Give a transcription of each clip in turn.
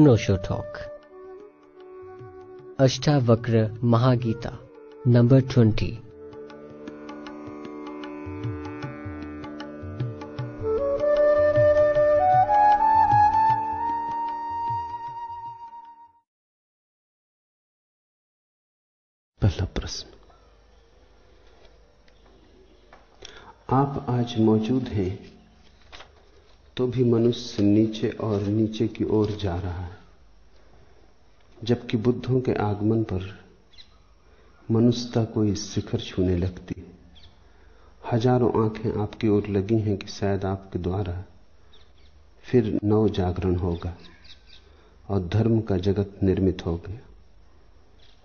नोशो talk Ashtavakra Mahageeta number twenty पहला प्रश्न। आप आज मौजूद हैं तो भी मनुष्य नीचे और नीचे की ओर जा रहा है। जबकि बुद्धों के आगमन पर मनुष्यता कोई शिखर छूने लगती हज़ारों आँखें आपकी ओर लगी हैं कि शायद आपके द्वारा फिर नव जागरण होगा और धर्म का जगत निर्मित हो गया।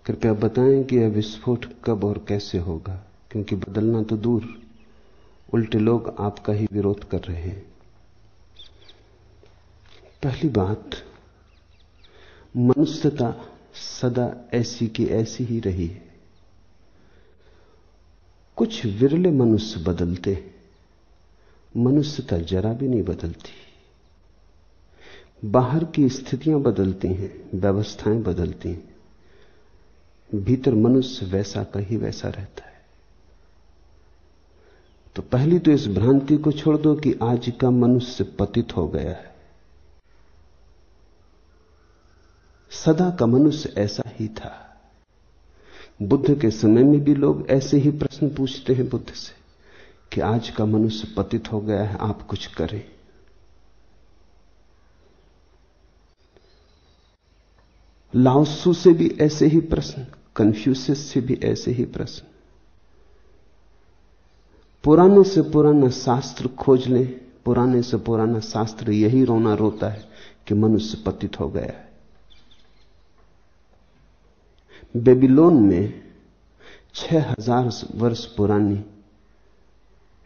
कृपया बताएँ कि यह विस्फोट कब और कैसे होगा, क्योंकि बदलना तो दूर। उल्टे लोग आपका ही विरोध कर रहे हैं। पहली बात मनुष्यता सदा ऐसी की ऐसी ही रही है। कुछ विरले मनुष्य बदलते मनुष्यता जरा भी नहीं बदलती। बाहर की स्थितियाँ बदलती हैं, व्यवस्थाएँ बदलती हैं, भीतर मनुष्य वैसा का ही वैसा रहता है। तो पहली तो इस भ्रांति को छोड़ दो कि आज का मनुष्य पतित हो गया है। सदा का मनुष्य ऐसा ही था। बुद्ध के समय में भी लोग ऐसे ही प्रश्न पूछते हैं बुद्ध से कि आज का मनुष्य पतित हो गया है, आप कुछ करें। लाओसू से भी ऐसे ही प्रश्न कन्फ्यूसिस से भी ऐसे ही प्रश्न। पुराने से पुराना शास्त्र खोज लें, पुराने से पुराना शास्त्र यही रोना रोता है कि मनुष्य पतित हो गया है। बेबीलोन में छह हज़ार वर्ष पुरानी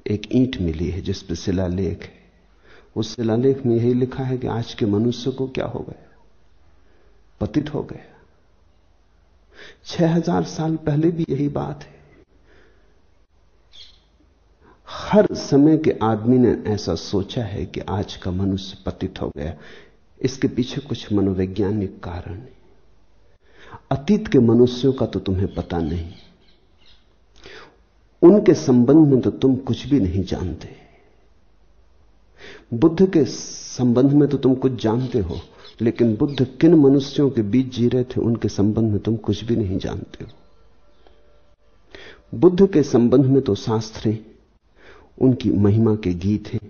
एक ईंट मिली है, जिस पर शिलालेख है। उस शिलालेख में यही लिखा है कि आज के मनुष्य को क्या हो गया? पतित हो गया। छह हज़ार साल पहले भी यही बात है। हर समय के आदमी ने ऐसा सोचा है कि आज का मनुष्य पतित हो गया। इसके पीछे कुछ मनोवैज्ञानिक कारण है। अतीत के मनुष्यों का तो तुम्हें पता नहीं। उनके संबंध में तो तुम कुछ भी नहीं जानते। बुद्ध के संबंध में तो तुम कुछ जानते हो, लेकिन बुद्ध किन मनुष्यों के बीच जी रहे थे, उनके संबंध में तुम कुछ भी नहीं जानते हो। बुद्ध के संबंध में तो शास्त्र हैं, उनकी महिमा के गीत हैं।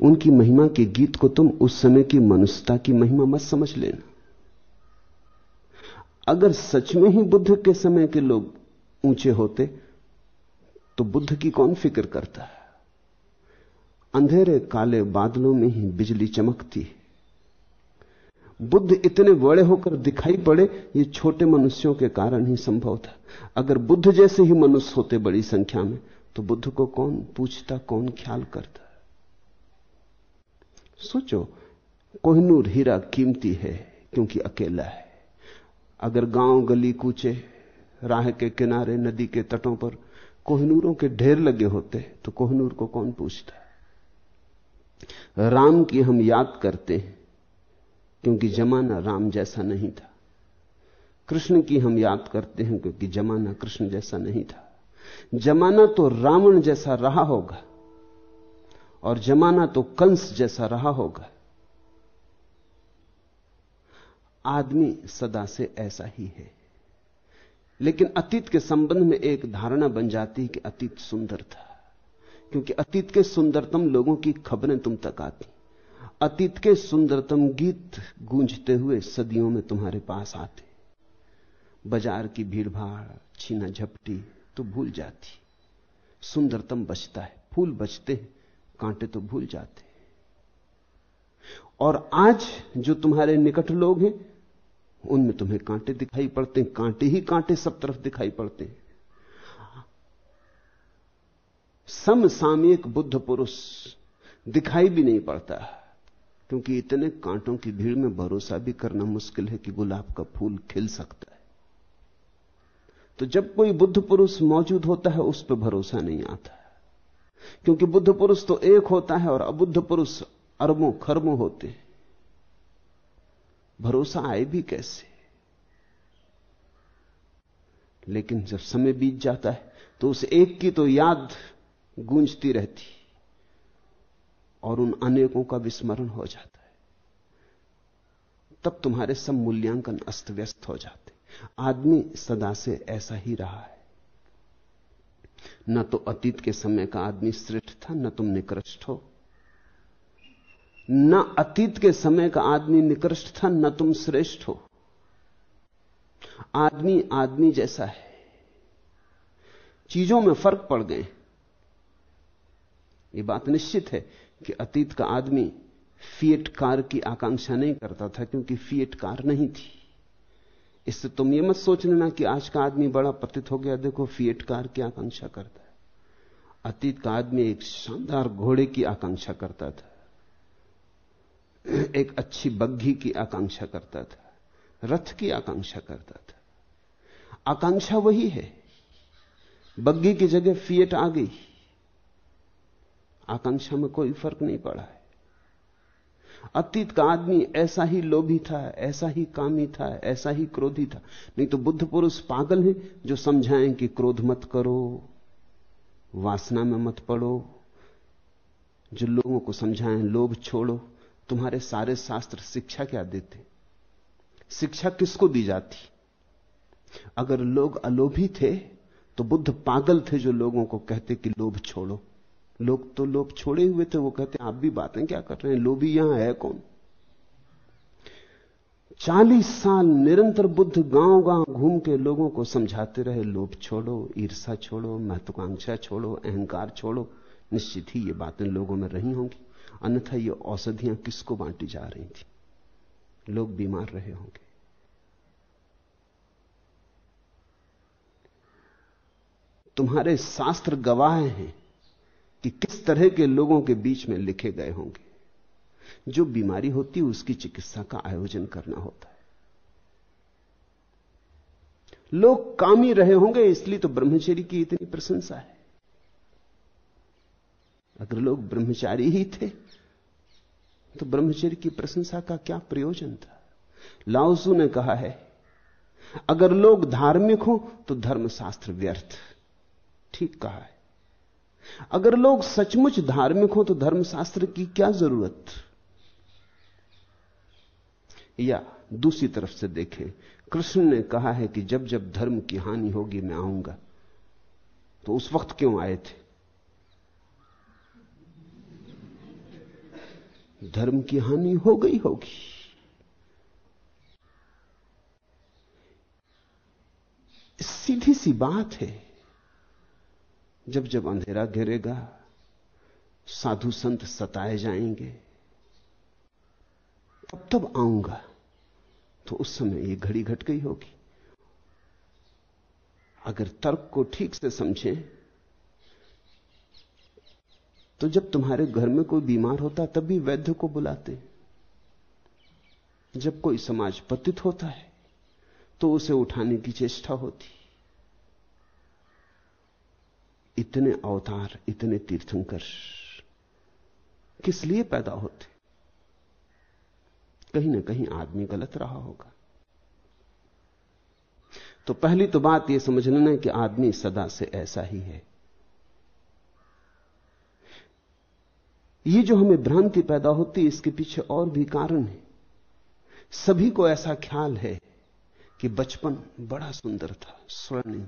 उनकी महिमा के गीत को तुम उस समय की मनुष्यता की महिमा मत समझ लेना। अगर सच में ही बुद्ध के समय के लोग ऊँचे होते तो बुद्ध की कौन फ़िक्र करता है? अंधेरे काले बादलों में ही बिजली चमकती है। बुद्ध इतने बड़े होकर दिखाई पड़े, ये छोटे मनुष्यों के कारण ही संभव था। अगर बुद्ध जैसे ही मनुष्य होते बड़ी संख्या में तो बुद्ध को कौन पूछता, कौन ख्याल करता? सोचो, कोहनूर हीरा कीमती है क्योंकि अकेला है। अगर गाँव गली कूचे, राह के किनारे, नदी के तटों पर कोहनूरों के ढेर लगे होते तो कोहनूर को कौन पूछता राम की हम याद करते हैं, क्योंकि जमाना राम जैसा नहीं था। कृष्ण की हम याद करते हैं, क्योंकि जमाना कृष्ण जैसा नहीं था। जमाना तो रावण जैसा रहा होगा, और जमाना तो कंस जैसा रहा होगा। आदमी सदा से ऐसा ही है। लेकिन अतीत के संबंध में एक धारणा बन जाती है कि अतीत सुंदर था। क्योंकि अतीत के सुंदरतम लोगों की खबरें तुम तक आती। अतीत के सुंदरतम गीत गूंजते हुए सदियों में तुम्हारे पास आते। बाज़ार की भीड़भाड़, छीना झपटी तो भूल जाती। सुंदरतम बचता है, फूल बचते हैं, कांटे तो भूल जाते। और आज जो तुम्हारे निकट लोग हैं उनमें तुम्हें कांटे दिखाई पड़ते हैं, कांटे ही कांटे सब तरफ़ दिखाई पड़ते हैं। समसामयिक बुद्ध पुरुष दिखाई भी नहीं पड़ता, क्योंकि इतने कांटों की भीड़ में भरोसा भी करना मुश्किल है कि गुलाब का फूल खिल सकता है। तो जब कोई बुद्ध पुरुष मौजूद होता है, उस पर भरोसा नहीं आता क्योंकि बुद्ध पुरुष तो एक होता है और अबुद्ध पुरुष अरबों, खरबों होते हैं। भरोसा आए भी कैसे? लेकिन जब समय बीत जाता है तो उस एक की तो याद गूंजती रहती, और उन अनेकों का विस्मरण हो जाता है। तब तुम्हारे सब मूल्यांकन अस्त व्यस्त हो जाते। आदमी सदा से ऐसा ही रहा है। न तो अतीत के समय का आदमी श्रेष्ठ था, न तुम निकृष्ट हो। न अतीत के समय का आदमी निकृष्ट था, न तुम श्रेष्ठ हो। आदमी आदमी जैसा है। चीज़ों में फ़र्क पड़ गए। ये बात निश्चित है कि अतीत का आदमी फिएट कार की आकांक्षा नहीं करता था, क्योंकि फिएट कार नहीं थी। इससे तुम ये मत सोच लेना कि आज का आदमी बड़ा पतित हो गया, देखो फिएट कार की आकांक्षा करता है। अतीत का आदमी एक शानदार घोड़े की आकांक्षा करता था। एक अच्छी बग्घी की आकांक्षा करता था, रथ की आकांक्षा करता था। आकांक्षा वही है। बग्घी की जगह फिएट आ गई। आकांक्षा में कोई फ़र्क नहीं पड़ा है। अतीत का आदमी ऐसा ही लोभी था, ऐसा ही कामी था, ऐसा ही क्रोधी था। नहीं तो बुद्ध पुरुष पागल हैं जो समझाएँ कि क्रोध मत करो, वासना में मत पड़ो। जो लोगों को समझाएँ, लोभ छोड़ो। तुम्हारे सारे शास्त्र शिक्षा क्या देते शिक्षा किसको दी जाती? अगर लोग अलोभी थे तो बुद्ध पागल थे जो लोगों को कहते कि लोभ छोड़ो। लोग तो लोभ छोड़े हुए थे, वो कहते, आप भी बातें क्या कर रहे हैं? लोभी यहाँ है कौन? चालीस साल निरंतर बुद्ध गाँव गाँव घूम के लोगों को समझाते रहे, लोभ छोड़ो ईर्षा छोड़ो, महत्वाकांक्षा छोड़ो, अहंकार छोड़ो। निश्चित ही ये बातें लोगों में रही होंगी। अन्यथा ये औषधियाँ किसको बांटी जा रही थी? लोग बीमार रहे होंगे। तुम्हारे शास्त्र गवाह हैं कि किस तरह के लोगों के बीच में लिखे गए होंगे। जो बीमारी होती है, उसकी चिकित्सा का आयोजन करना होता है। लोग कामी रहे होंगे, इसलिए तो ब्रह्मचर्य की इतनी प्रशंसा है। अगर लोग ब्रह्मचारी ही थे तो ब्रह्मचर्य की प्रशंसा का क्या प्रयोजन था? लाओसू ने कहा है, अगर लोग धार्मिक हो तो धर्मशास्त्र व्यर्थ। ठीक कहा है। अगर लोग सचमुच धार्मिक हो तो धर्मशास्त्र की क्या ज़रूरत? या दूसरी तरफ़ से देखें, कृष्ण ने कहा है कि जब जब धर्म की हानि होगी, मैं आऊँगा। तो उस वक्त क्यों आए थे? धर्म की हानि हो गई होगी। सीधी सी बात है, जब जब अंधेरा घेरेगा, साधु संत सताए जाएँगे। तब तब आऊँगा तो उस समय ये घड़ी घट गई होगी। अगर तर्क को ठीक से समझें तो जब तुम्हारे घर में कोई बीमार होता तब भी वैद्य को बुलाते जब कोई समाज पतित होता है तो उसे उठाने की चेष्टा होती इतने अवतार, इतने तीर्थंकर किस लिए पैदा होते? कहीं ना कहीं आदमी गलत रहा होगा। तो पहली तो बात यह समझ लेना कि आदमी सदा से ऐसा ही है। ये जो हमें भ्रांति पैदा होती है, इसके पीछे और भी कारण है। सभी को ऐसा ख्याल है कि बचपन बड़ा सुंदर था, स्वर्णिम।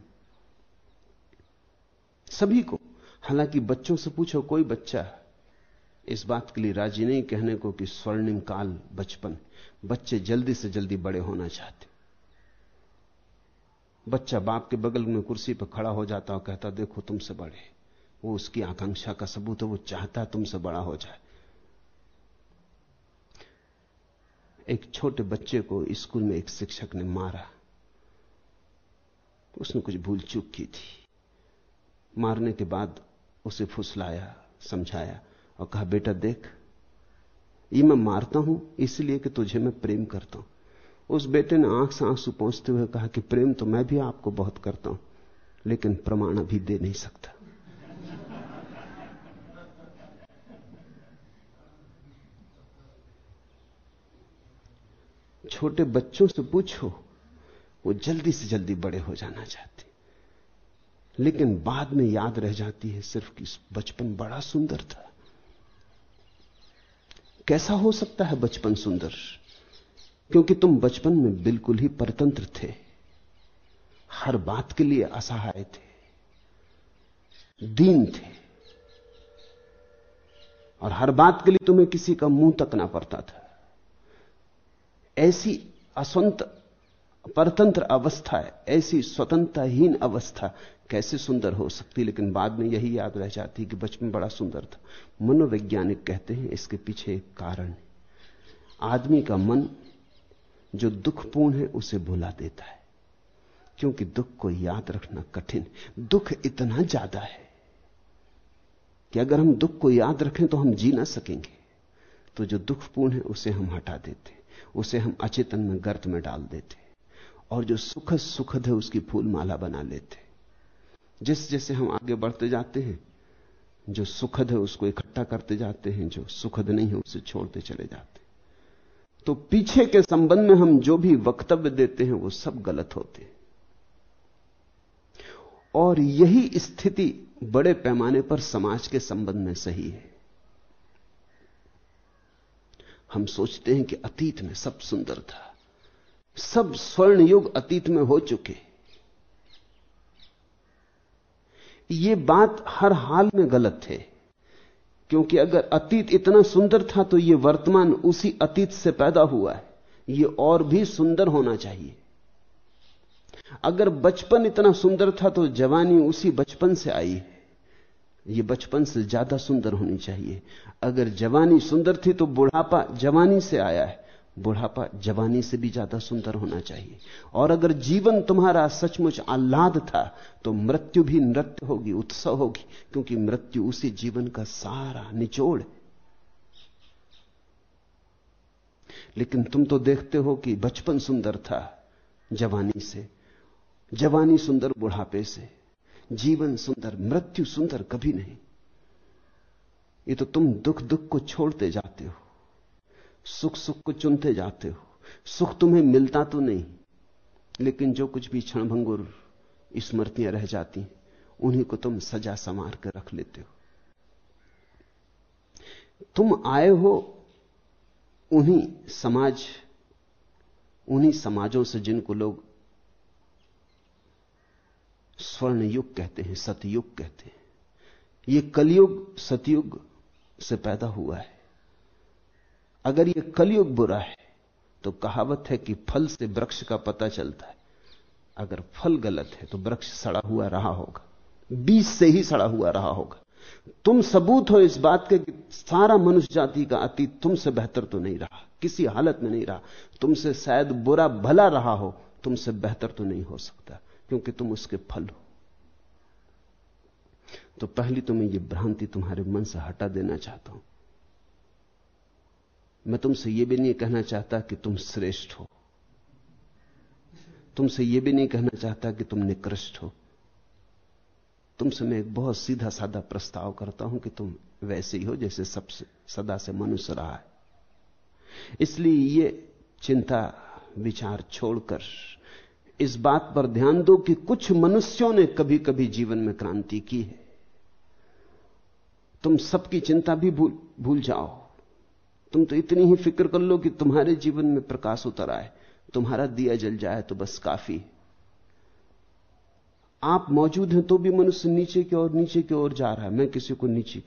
सभी को, हालाँकि बच्चों से पूछो कोई बच्चा, इस बात के लिए राज़ी नहीं कहने को कि स्वर्णिम काल बचपन, बच्चे जल्दी से जल्दी बड़े होना चाहते। बच्चा बाप के बगल में कुर्सी पर खड़ा हो जाता और कहता, देखो तुमसे बड़े वो उसकी आकांक्षा का सबूत है, वो चाहता है तुमसे बड़ा हो जाए। एक छोटे बच्चे को स्कूल में एक शिक्षक ने मारा। उसने कुछ भूल चूक की थी। मारने के बाद उसे फुसलाया, समझाया और कहा, बेटा देख, ये मैं मारता हूँ, इसलिए कि तुझे मैं प्रेम करता हूँ। उस बेटे ने आँख से आँसू पहुँचते हुए कहा कि प्रेम तो मैं भी आपको बहुत करता हूँ, लेकिन प्रमाण अभी दे नहीं सकता। छोटे बच्चों से पूछो, वो जल्दी से जल्दी बड़े हो जाना चाहते लेकिन बाद में याद रह जाती है सिर्फ़ कि बचपन बड़ा सुंदर था। कैसा हो सकता है बचपन सुंदर? क्योंकि तुम बचपन में बिल्कुल ही परतंत्र थे। हर बात के लिए असहाय थे। दीन थे। और हर बात के लिए तुम्हें किसी का मुँह तकना पड़ता था। ऐसी असंत परतंत्र अवस्था है, ऐसी स्वतंत्रहीन अवस्था कैसे सुंदर हो सकती? लेकिन बाद में यही याद रह जाती कि बचपन बड़ा सुंदर था। मनोवैज्ञानिक कहते हैं, इसके पीछे एक कारण है। आदमी का मन जो दुखपूर्ण है, उसे भुला देता है। क्योंकि दुख को याद रखना कठिन दुख इतना ज़्यादा है कि अगर हम दुख को याद रखें तो हम जी ना सकेंगे। तो जो दुखपूर्ण है, उसे हम हटा देते उसे हम अचेतन में गर्त में डाल देते और जो सुखद सुखद है उसकी फूल माला बना लेते। जिस जैसे हम आगे बढ़ते जाते हैं, जो सुखद है उसको इकट्ठा करते जाते हैं, जो सुखद नहीं है उसे छोड़ते चले जाते। तो पीछे के संबंध में हम जो भी वक्तव्य देते हैं, वो सब गलत होते हैं। और यही स्थिति बड़े पैमाने पर समाज के संबंध में सही है। हम सोचते हैं कि अतीत में सब सुंदर था। सब स्वर्ण युग अतीत में हो चुके। ये बात हर हाल में गलत है, क्योंकि अगर अतीत इतना सुंदर था तो यह वर्तमान उसी अतीत से पैदा हुआ है। यह और भी सुंदर होना चाहिए। अगर बचपन इतना सुंदर था तो जवानी उसी बचपन से आई है। यह बचपन से ज़्यादा सुंदर होनी चाहिए। अगर जवानी सुंदर थी तो बुढ़ापा जवानी से आया है। बुढ़ापा जवानी से भी ज़्यादा सुंदर होना चाहिए। और अगर जीवन तुम्हारा सचमुच आह्लाद था तो मृत्यु भी नृत्य होगी, उत्सव होगी, क्योंकि मृत्यु उसी जीवन का सारा निचोड़ लेकिन तुम तो देखते हो कि बचपन सुंदर था जवानी से, जवानी सुंदर बुढ़ापे से। जीवन सुंदर, मृत्यु सुंदर कभी नहीं। ये तो तुम दुख दुख को छोड़ते जाते हो। सुख सुख को चुनते जाते हो। सुख तुम्हें मिलता तो नहीं, लेकिन जो कुछ भी क्षणभंगुर स्मृतियाँ रह जाती उन्हीं को तुम सजा संवार कर रख लेते हो। तुम आए हो, उन्हीं समाज, उन्हीं समाजों से जिनको लोग स्वर्ण युग कहते हैं, सतयुग कहते हैं। यह कलयुग सतयुग से पैदा हुआ है। अगर यह कलयुग बुरा है तो कहावत है कि फल से वृक्ष का पता चलता है। अगर फल गलत है तो वृक्ष सड़ा हुआ रहा होगा। बीज से ही सड़ा हुआ रहा होगा। तुम सबूत हो इस बात के कि सारा मनुष्य जाति का अतीत तुमसे बेहतर तो नहीं रहा। किसी हालत में नहीं रहा। तुमसे शायद बुरा भला रहा हो, तुमसे बेहतर तो नहीं हो सकता। क्योंकि तुम उसके फल हो। तो पहली तो मैं ये भ्रांति तुम्हारे मन से हटा देना चाहता हूँ। मैं तुमसे यह भी नहीं कहना चाहता कि तुम श्रेष्ठ हो। तुमसे यह भी नहीं कहना चाहता कि तुम निकृष्ट हो। तुमसे मैं एक बहुत सीधा साधा प्रस्ताव करता हूँ कि तुम वैसे ही हो जैसे सबसे सदा से मनुष्य रहा है। इसलिए ये चिंता विचार छोड़कर इस बात पर ध्यान दो कि कुछ मनुष्यों ने कभी कभी जीवन में क्रांति की है। तुम सबकी चिंता भी भूल भूल जाओ। तुम तो इतनी ही फ़िक्र कर लो कि तुम्हारे जीवन में प्रकाश उतर आए। तुम्हारा दिया जल जाए तो बस काफ़ी। आप मौजूद हैं तो भी मनुष्य नीचे की ओर, नीचे की ओर जा रहा है। मैं किसी को नीचे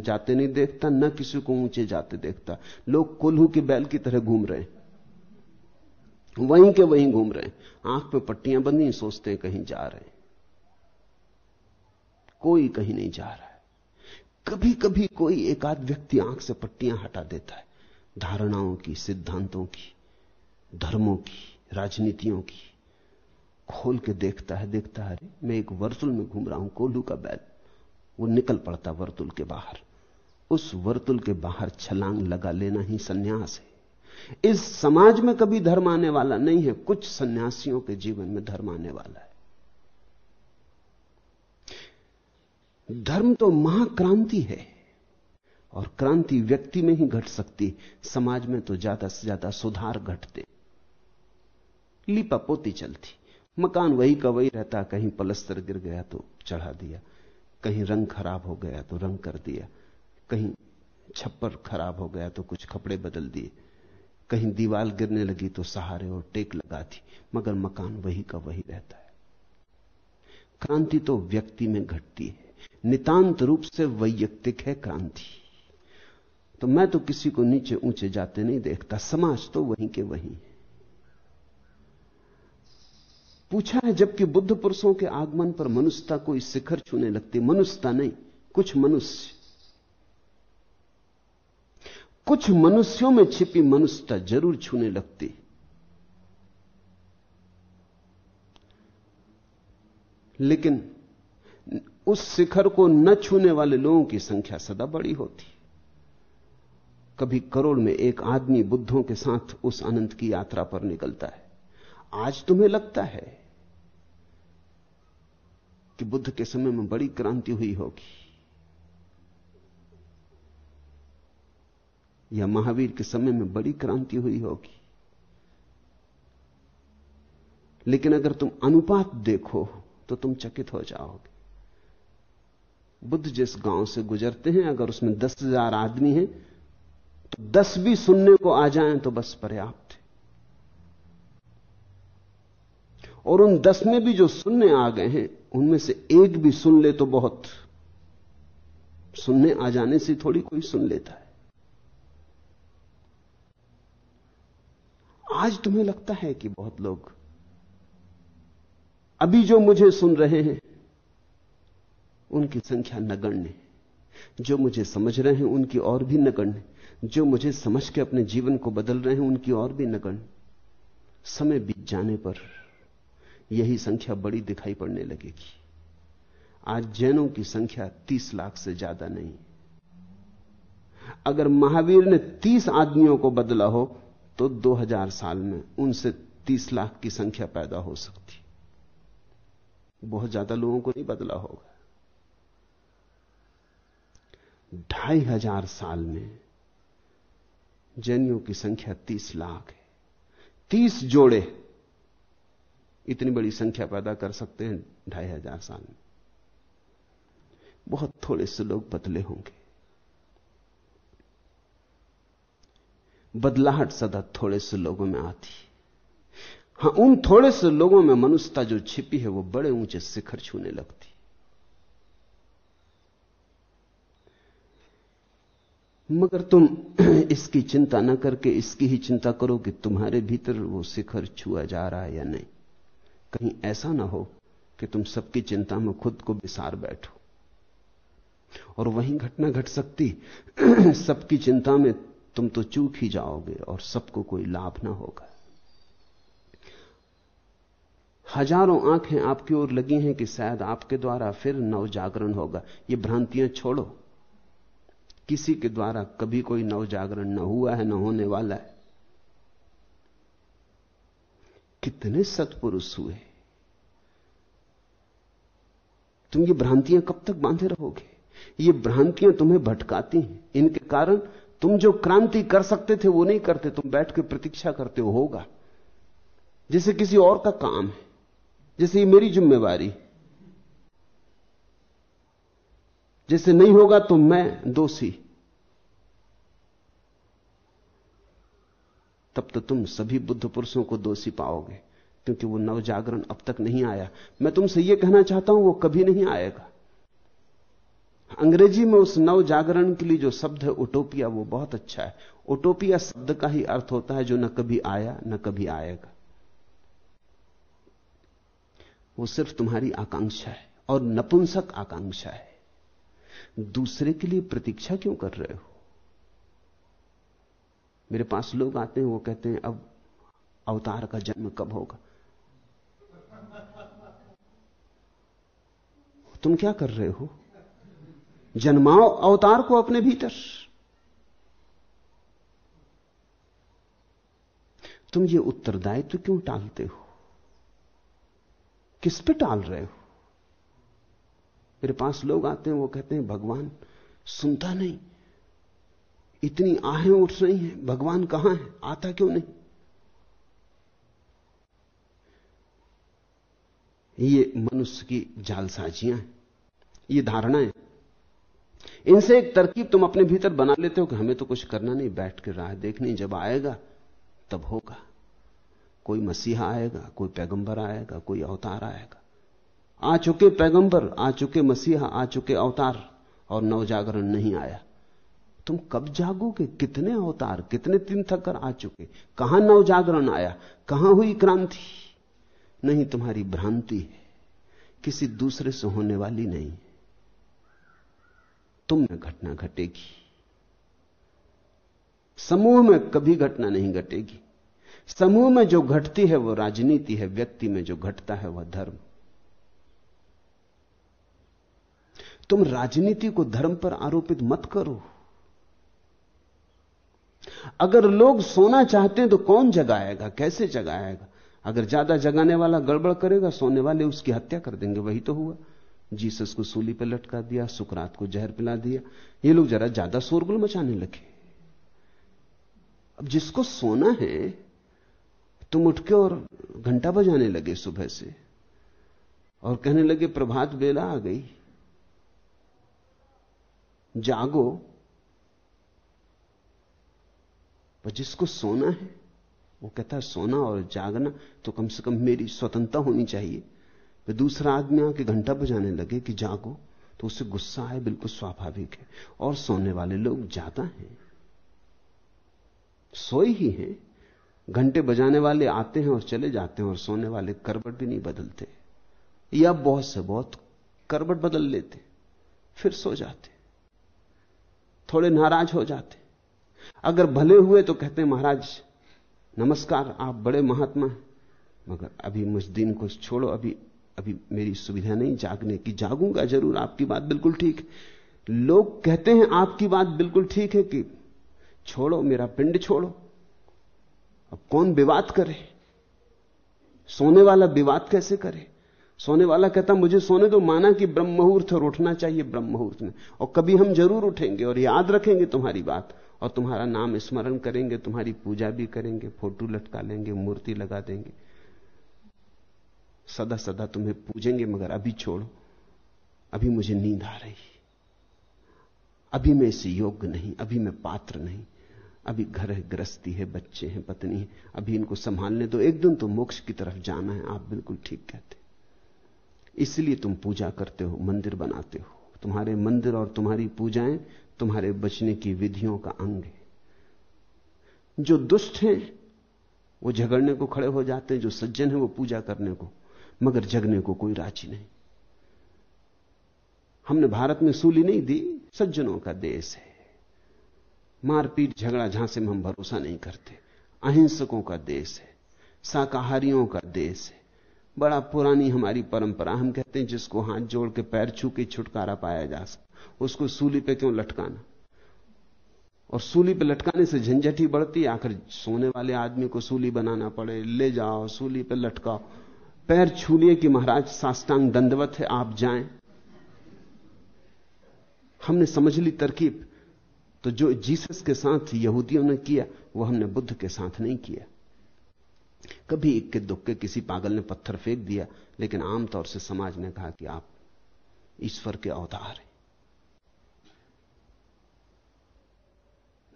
जाते नहीं देखता, न किसी को ऊँचे जाते देखता। लोग कोल्हू के बैल की तरह घूम रहे हैं। वहीं के वहीं घूम रहे हैं। आँख पे पट्टियाँ बंदी सोचते हैं कहीं जा रहे हैं। कोई कहीं नहीं जा रहा है। कभी कभी कोई एकाध व्यक्ति आँख से पट्टियाँ हटा देता है। धारणाओं की, सिद्धांतों की, धर्मों की, राजनीतियों की। खोल के देखता है देखता है मैं एक वर्तुल में घूम रहा हूँ, कोल्हू का बैल। वो निकल पड़ता वर्तुल के बाहर। उस वर्तुल के बाहर छलांग लगा लेना ही सन्यास है। इस समाज में कभी धर्म आने वाला नहीं है, कुछ सन्यासियों के जीवन में धर्म आने वाला है। धर्म तो महाक्रांति है, और क्रांति व्यक्ति में ही घट सकती समाज में तो ज़्यादा से ज़्यादा सुधार घटते। लिपा पोती चलती, मकान वही का वही रहता, कहीं पलस्तर गिर गया तो चढ़ा दिया, कहीं रंग खराब हो गया तो रंग कर दिया, कहीं छप्पर खराब हो गया तो कुछ कपड़े बदल दिए। कहीं दीवार गिरने लगी तो सहारे और टेक लगा दी मगर मकान वही का वही रहता है। क्रांति तो व्यक्ति में घटती है। नितांत रूप से वैयक्तिक है क्रांति। तो मैं तो किसी को नीचे ऊँचे जाते नहीं देखता, समाज तो वहीं के वहीं है। पूछा है जबकि बुद्ध पुरुषों के आगमन पर मनुष्यता कोई शिखर छूने लगती, मनुष्यता नहीं, कुछ मनुष्य। कुछ मनुष्यों में छिपी मनुष्यता ज़रूर छूने लगती लेकिन उस शिखर को न छूने वाले लोगों की संख्या सदा बड़ी होती कभी करोड़ में एक आदमी बुद्धों के साथ उस अनंत की यात्रा पर निकलता है। आज तुम्हें लगता है कि बुद्ध के समय में बड़ी क्रांति हुई होगी। या महावीर के समय में बड़ी क्रांति हुई होगी। लेकिन अगर तुम अनुपात देखो तो तुम चकित हो जाओगे। बुद्ध जिस गाँव से गुजरते हैं, अगर उसमें दस हज़ार आदमी हैं तो दस भी सुनने को आ जाएँ तो बस पर्याप्त है। और उन दस में भी जो सुनने आ गए हैं, उनमें से एक भी सुन ले तो बहुत। सुनने आ जाने से थोड़ी कोई सुन लेता है। आज तुम्हें लगता है कि बहुत लोग अभी जो मुझे सुन रहे हैं, उनकी संख्या नगण्य जो मुझे समझ रहे हैं, उनकी और भी नगण्य जो मुझे समझ के अपने जीवन को बदल रहे हैं, उनकी और भी नगण्य समय बीत जाने पर यही संख्या बड़ी दिखाई पड़ने लगेगी। आज जैनों की संख्या तीस लाख से ज़्यादा नहीं। अगर महावीर ने तीस आदमियों को बदला हो तो 2000 साल में उनसे 30 लाख की संख्या पैदा हो सकती। बहुत ज़्यादा लोगों को नहीं बदला होगा। ढाई हज़ार साल में जैनियों की संख्या 30 लाख है। 30 जोड़े इतनी बड़ी संख्या पैदा कर सकते हैं ढाई हज़ार साल में। बहुत थोड़े से लोग बदले होंगे। बदलाहट सदा थोड़े से लोगों में आती। है हाँ उन थोड़े से लोगों में मनुष्यता जो छिपी है, वो बड़े ऊँचे शिखर छूने लगती। मगर तुम इसकी चिंता न करके, इसकी ही चिंता करो कि तुम्हारे भीतर वो शिखर छुआ जा रहा है या नहीं। कहीं ऐसा ना हो कि तुम सबकी चिंता में खुद को विसार बैठो। और वहीं घटना घट सकती। सबकी चिंता में तुम तो चूक ही जाओगे और सबको कोई लाभ ना होगा। हज़ारों आँखें आपकी ओर लगी हैं कि शायद आपके द्वारा फिर नव जागरण होगा। ये भ्रांतियाँ छोड़ो। किसी के द्वारा कभी कोई नव जागरण न हुआ है, न होने वाला है। कितने सत्पुरुष हुए। तुम ये भ्रांतियाँ कब तक बांधे रहोगे? ये भ्रांतियाँ तुम्हें भटकाती हैं। इनके कारण तुम जो क्रांति कर सकते थे, वो नहीं करते, तुम बैठ के प्रतीक्षा करते हो, होगा। जैसे किसी और का काम है, जैसे ये मेरी जिम्मेवारी। जैसे नहीं होगा तो मैं दोषी। तब तो तुम सभी बुद्ध पुरुषों को दोषी पाओगे, क्योंकि वो नव जागरण अब तक नहीं आया। मैं तुमसे यह कहना चाहता हूँ, वो कभी नहीं आएगा। अंग्रेज़ी में उस नव जागरण के लिए जो शब्द है ओटोपिया वो बहुत अच्छा है। ओटोपिया शब्द का ही अर्थ होता है जो न कभी आया, न कभी आएगा। वो सिर्फ़ तुम्हारी आकांक्षा है और नपुंसक आकांक्षा है। दूसरे के लिए प्रतीक्षा क्यों कर रहे हो? मेरे पास लोग आते हैं, वो कहते हैं, अब अवतार का जन्म कब होगा? तुम क्या कर रहे हो? जन्माओ अवतार को अपने भीतर। तुम ये उत्तरदायित्व क्यों टालते हो? किस पे टाल रहे हो? मेरे पास लोग आते हैं, वो कहते हैं, भगवान सुनता नहीं। इतनी आहें उठ रही हैं, भगवान कहाँ है? आता क्यों नहीं? ये मनुष्य की जालसाजियाँ हैं, ये धारणाएँ। इनसे एक तरकीब तुम अपने भीतर बना लेते हो कि हमें तो कुछ करना नहीं, बैठ के राह देखनी जब आएगा, तब होगा। कोई मसीहा आएगा, कोई पैगंबर आएगा, कोई अवतार आएगा। आ चुके पैगंबर, आ चुके मसीहा, आ चुके अवतार और नवजागरण नहीं आया। तुम कब जागोगे? कितने अवतार, कितने दिन थक कर आ चुके? कहाँ नवजागरण आया? कहाँ हुई क्रांति? नहीं, तुम्हारी भ्रांति है। किसी दूसरे से होने वाली नहीं। तुम में घटना घटेगी। समूह में कभी घटना नहीं घटेगी। समूह में जो घटती है वो राजनीति है, व्यक्ति में जो घटता है वह धर्म। तुम राजनीति को धर्म पर आरोपित मत करो। अगर लोग सोना चाहते हैं तो कौन जगाएगा? कैसे जगाएगा? अगर ज़्यादा जगाने वाला गड़बड़ करेगा, सोने वाले उसकी हत्या कर देंगे, वही तो हुआ। जीसस को सूली पर लटका दिया, सुकरात को जहर पिला दिया। ये लोग जरा ज़्यादा शोरगुल मचाने लगे। अब जिसको सोना है, तुम उठ के और घंटा बजाने लगे सुबह से। और कहने लगे, प्रभात बेला आ गई। जागो। पर जिसको सोना है, वो कहता है, सोना और जागना तो कम से कम मेरी स्वतंत्रता होनी चाहिए। फिर दूसरा आदमी आके घंटा बजाने लगे कि जागो तो उसे गुस्सा है बिल्कुल स्वाभाविक है। और सोने वाले लोग ज़्यादा हैं। सोए ही हैं। घंटे बजाने वाले आते हैं और चले जाते हैं, और सोने वाले करबट भी नहीं बदलते। या बहुत से बहुत करबट बदल लेते, फिर सो जाते। थोड़े नाराज़ हो जाते। अगर भले हुए तो कहते महाराज, नमस्कार, आप बड़े महात्मा हैं। मगर अभी मुझ दिन को छोड़ो, अभी अभी मेरी सुविधा नहीं, जागने की जागूँगा ज़रूर, आपकी बात बिल्कुल ठीक है। लोग कहते हैं आपकी बात बिल्कुल ठीक है कि छोड़ो, मेरा पिंड छोड़ो। अब कौन विवाद करे? सोने वाला विवाद कैसे करे? सोने वाला कहता, मुझे सोने तो माना कि ब्रह्म मुहूर्त और उठना चाहिए ब्रह्म मुहूर्त में। और कभी हम ज़रूर उठेंगे और याद रखेंगे तुम्हारी बात, और तुम्हारा नाम स्मरण करेंगे, तुम्हारी पूजा भी करेंगे, फ़ोटो लटका लेंगे, मूर्ति लगा देंगे। सदा सदा तुम्हें पूजेंगे, मगर अभी छोड़ो। अभी मुझे नींद आ रही अभी मैं इस योग्य नहीं, अभी मैं पात्र नहीं। अभी घर है, गृहस्थी है, बच्चे हैं, पत्नी है। अभी इनको संभालने दो। एक दिन तो मोक्ष की तरफ़ जाना है, आप बिल्कुल ठीक कहते इसलिए तुम पूजा करते हो, मंदिर बनाते हो। तुम्हारे मंदिर और तुम्हारी पूजाएँ तुम्हारे बचने की विधियों का अंग है। जो दुष्ट हैं, वो झगड़ने को खड़े हो जाते हैं, जो सज्जन है, वो पूजा करने को मगर जगने को कोई राज़ी नहीं। हमने भारत में सूली नहीं दी, सज्जनों का देश है। मारपीट झगड़ा झांसे में हम भरोसा नहीं करते। अहिंसकों का देश है, शाकाहारियों का देश है। बड़ा पुरानी हमारी परंपरा हम कहते हैं, जिसको हाथ जोड़ के पैर छू के छुटकारा पाया जा सकता उसको सूली पे क्यों लटकाना? और सूली पे लटकाने से झंझट ही बढ़ती आखिर सोने वाले आदमी को सूली बनाना पड़े, ले जाओ, सूली पे लटकाओ। पैर छू लिए कि महाराज साष्टांग दंडवत है, आप जाएँ। हमने समझ ली तरकीब। तो जो जीसस के साथ यहूदियों ने किया, वो हमने बुद्ध के साथ नहीं किया। कभी इक्के दुक्के किसी पागल ने पत्थर फेंक दिया, लेकिन आमतौर से समाज ने कहा कि आप ईश्वर के अवतार हैं।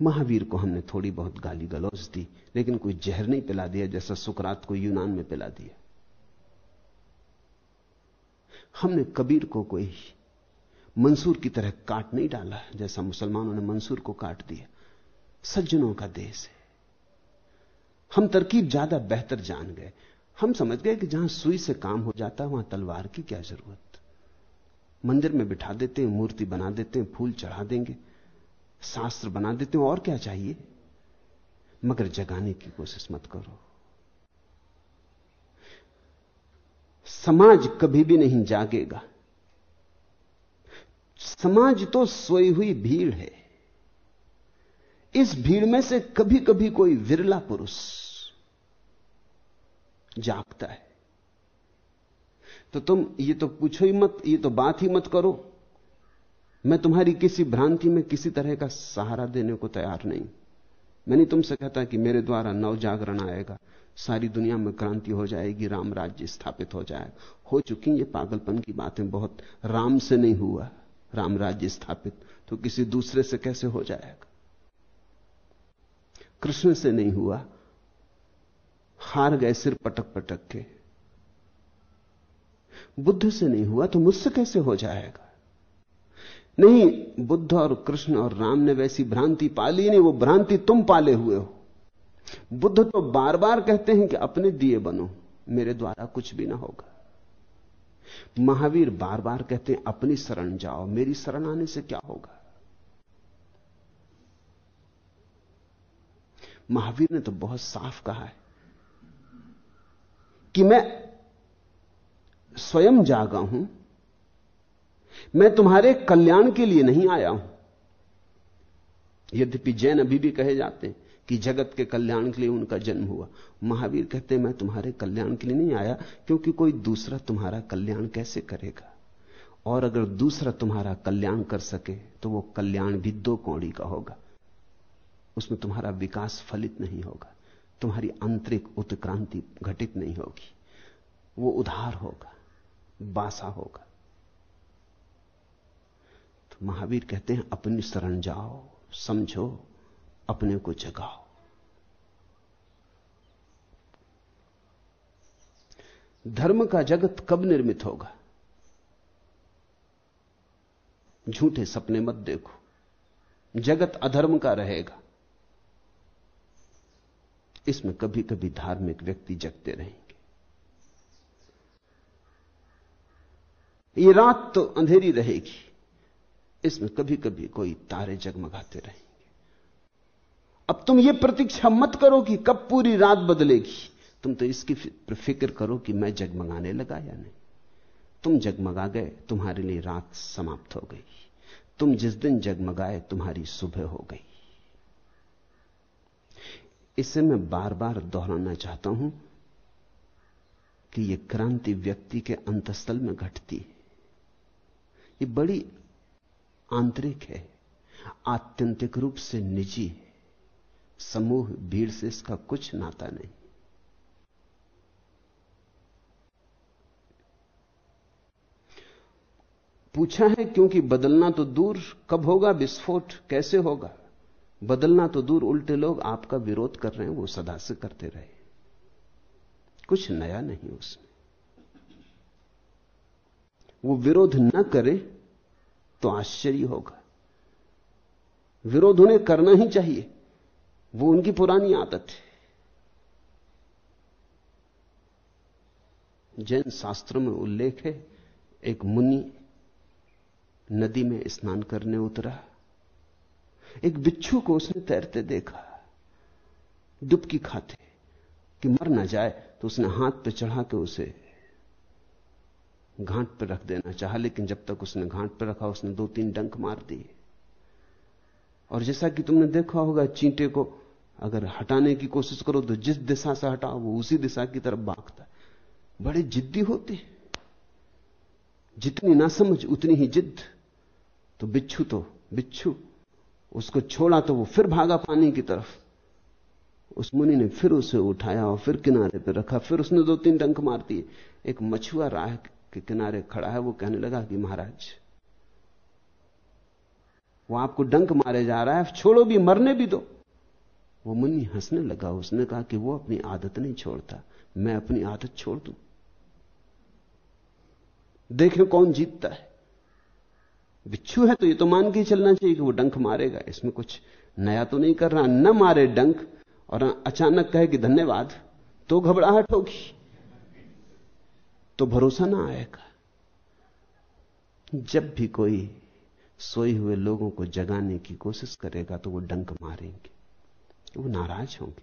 महावीर को हमने थोड़ी बहुत गाली गलौज दी, लेकिन कोई जहर नहीं पिला दिया जैसा सुकरात को यूनान में पिला दिया। हमने कबीर को कोई मंसूर की तरह काट नहीं डाला जैसा मुसलमानों ने मंसूर को काट दिया। सज्जनों का देश है। हम तरकीब ज़्यादा बेहतर जान गए। हम समझ गए कि जहाँ सुई से काम हो जाता है, वहाँ तलवार की क्या ज़रूरत। मंदिर में बिठा देते हैं, मूर्ति बना देते हैं, फूल चढ़ा देंगे, शास्त्र बना देते हैं, और क्या चाहिए? मगर जगाने की कोशिश मत करो। समाज कभी भी नहीं जागेगा। समाज तो सोई हुई भीड़ है। इस भीड़ में से कभी कभी कोई विरला पुरुष जागता है। तो तुम ये तो पूछो ही मत, ये तो बात ही मत करो। मैं तुम्हारी किसी भ्रांति में किसी तरह का सहारा देने को तैयार नहीं। मैं नहीं तुमसे कहता कि मेरे द्वारा नव जागरण आएगा। सारी दुनिया में क्रांति हो जाएगी, राम राज्य स्थापित हो जाएगा। हो चुकी ये पागलपन की बातें बहुत। राम से नहीं हुआ, राम राज्य स्थापित। तो किसी दूसरे से कैसे हो जाएगा? कृष्ण से नहीं हुआ। हार गए सिर पटक पटक के। बुद्ध से नहीं हुआ तो मुझसे कैसे हो जाएगा? नहीं, बुद्ध और कृष्ण और राम ने वैसी भ्रांति पाली नहीं, वो भ्रांति तुम पाले हुए हो। बुद्ध तो बार बार कहते हैं कि अपने दिए बनो, मेरे द्वारा कुछ भी ना होगा। महावीर बार बार कहते हैं, अपनी शरण जाओ, मेरी शरण आने से क्या होगा? महावीर ने तो बहुत साफ़ कहा है कि मैं स्वयं जागा हूँ मैं तुम्हारे कल्याण के लिए नहीं आया हूँ। यद्यपि जैन अभी भी कहे जाते हैं कि जगत के कल्याण के लिए उनका जन्म हुआ। महावीर कहते मैं तुम्हारे कल्याण के लिए नहीं आया, क्योंकि कोई दूसरा तुम्हारा कल्याण कैसे करेगा? और अगर दूसरा तुम्हारा कल्याण कर सके तो वो कल्याण भी दो कौड़ी का होगा। उसमें तुम्हारा विकास फलित नहीं होगा। तुम्हारी आंतरिक उत्क्रांति घटित नहीं होगी। वो उधार होगा, बासा होगा। महावीर कहते हैं, अपनी शरण जाओ, समझो, अपने को जगाओ। धर्म का जगत कब निर्मित होगा? झूठे सपने मत देखो, जगत अधर्म का रहेगा। इसमें कभी कभी धार्मिक व्यक्ति जगते रहेंगे। ये रात तो अंधेरी रहेगी। इसमें कभी कभी कोई तारे जगमगाते रहेंगे। अब तुम ये प्रतीक्षा मत करो कि कब पूरी रात बदलेगी। तुम तो इसकी फ़िक्र करो कि मैं जगमगाने लगा या नहीं। तुम जगमगा गए, तुम्हारे लिए रात समाप्त हो गई। तुम जिस दिन जगमगाए, तुम्हारी सुबह हो गई। इसे मैं बार बार दोहराना चाहता हूँ कि यह क्रांति व्यक्ति के अंतस्थल में घटती है। ये बड़ी आंतरिक है, आत्यंतिक रूप से निजी है। समूह भीड़ से इसका कुछ नाता नहीं। पूछा है, क्योंकि बदलना तो दूर कब होगा, विस्फोट कैसे होगा? बदलना तो दूर उल्टे लोग आपका विरोध कर रहे हैं, वो सदा से करते रहे। कुछ नया नहीं उसमें। वो विरोध न करे तो आश्चर्य होगा। विरोध उन्हें करना ही चाहिए। वो उनकी पुरानी आदत है। जैन शास्त्रों में उल्लेख है, एक मुनि नदी में स्नान करने उतरा। एक बिच्छू को उसने तैरते देखा। डुबकी खाते कि मर ना जाए तो उसने हाथ पे चढ़ा के उसे घाट पर रख देना चाहा, लेकिन जब तक उसने घाट पर रखा, उसने दो तीन डंक मार दिए। और जैसा कि तुमने देखा होगा, चींटे को अगर हटाने की कोशिश करो तो जिस दिशा से हटाओ, वो उसी दिशा की तरफ़ भागता बड़े जिद्दी होते जितनी ना समझ उतनी ही जिद्द। तो बिच्छू तो बिच्छू। उसको छोड़ा तो वो फिर भागा पानी की तरफ़। उस मुनि ने फिर उसे उठाया और फिर किनारे पर रखा। फिर उसने दो तीन डंक मार दिए। एक मछुआ राह के किनारे खड़ा है, वो कहने लगा कि महाराज, वो आपको डंक मारे जा रहा है, छोड़ो भी, मरने भी दो। वो मुनि हंसने लगा, उसने कहा कि वो अपनी आदत नहीं छोड़ता, मैं अपनी आदत छोड़ दू। देखें कौन जीतता है। बिच्छू है तो ये तो मान के चलना चाहिए कि वो डंक मारेगा, इसमें कुछ नया तो नहीं कर रहा, न मारे डंक, और अचानक कहे कि धन्यवाद तो घबराहट होगी। तो भरोसा ना आएगा। जब भी कोई सोए हुए लोगों को जगाने की कोशिश करेगा तो वो डंक मारेंगे। वो नाराज़ होंगे।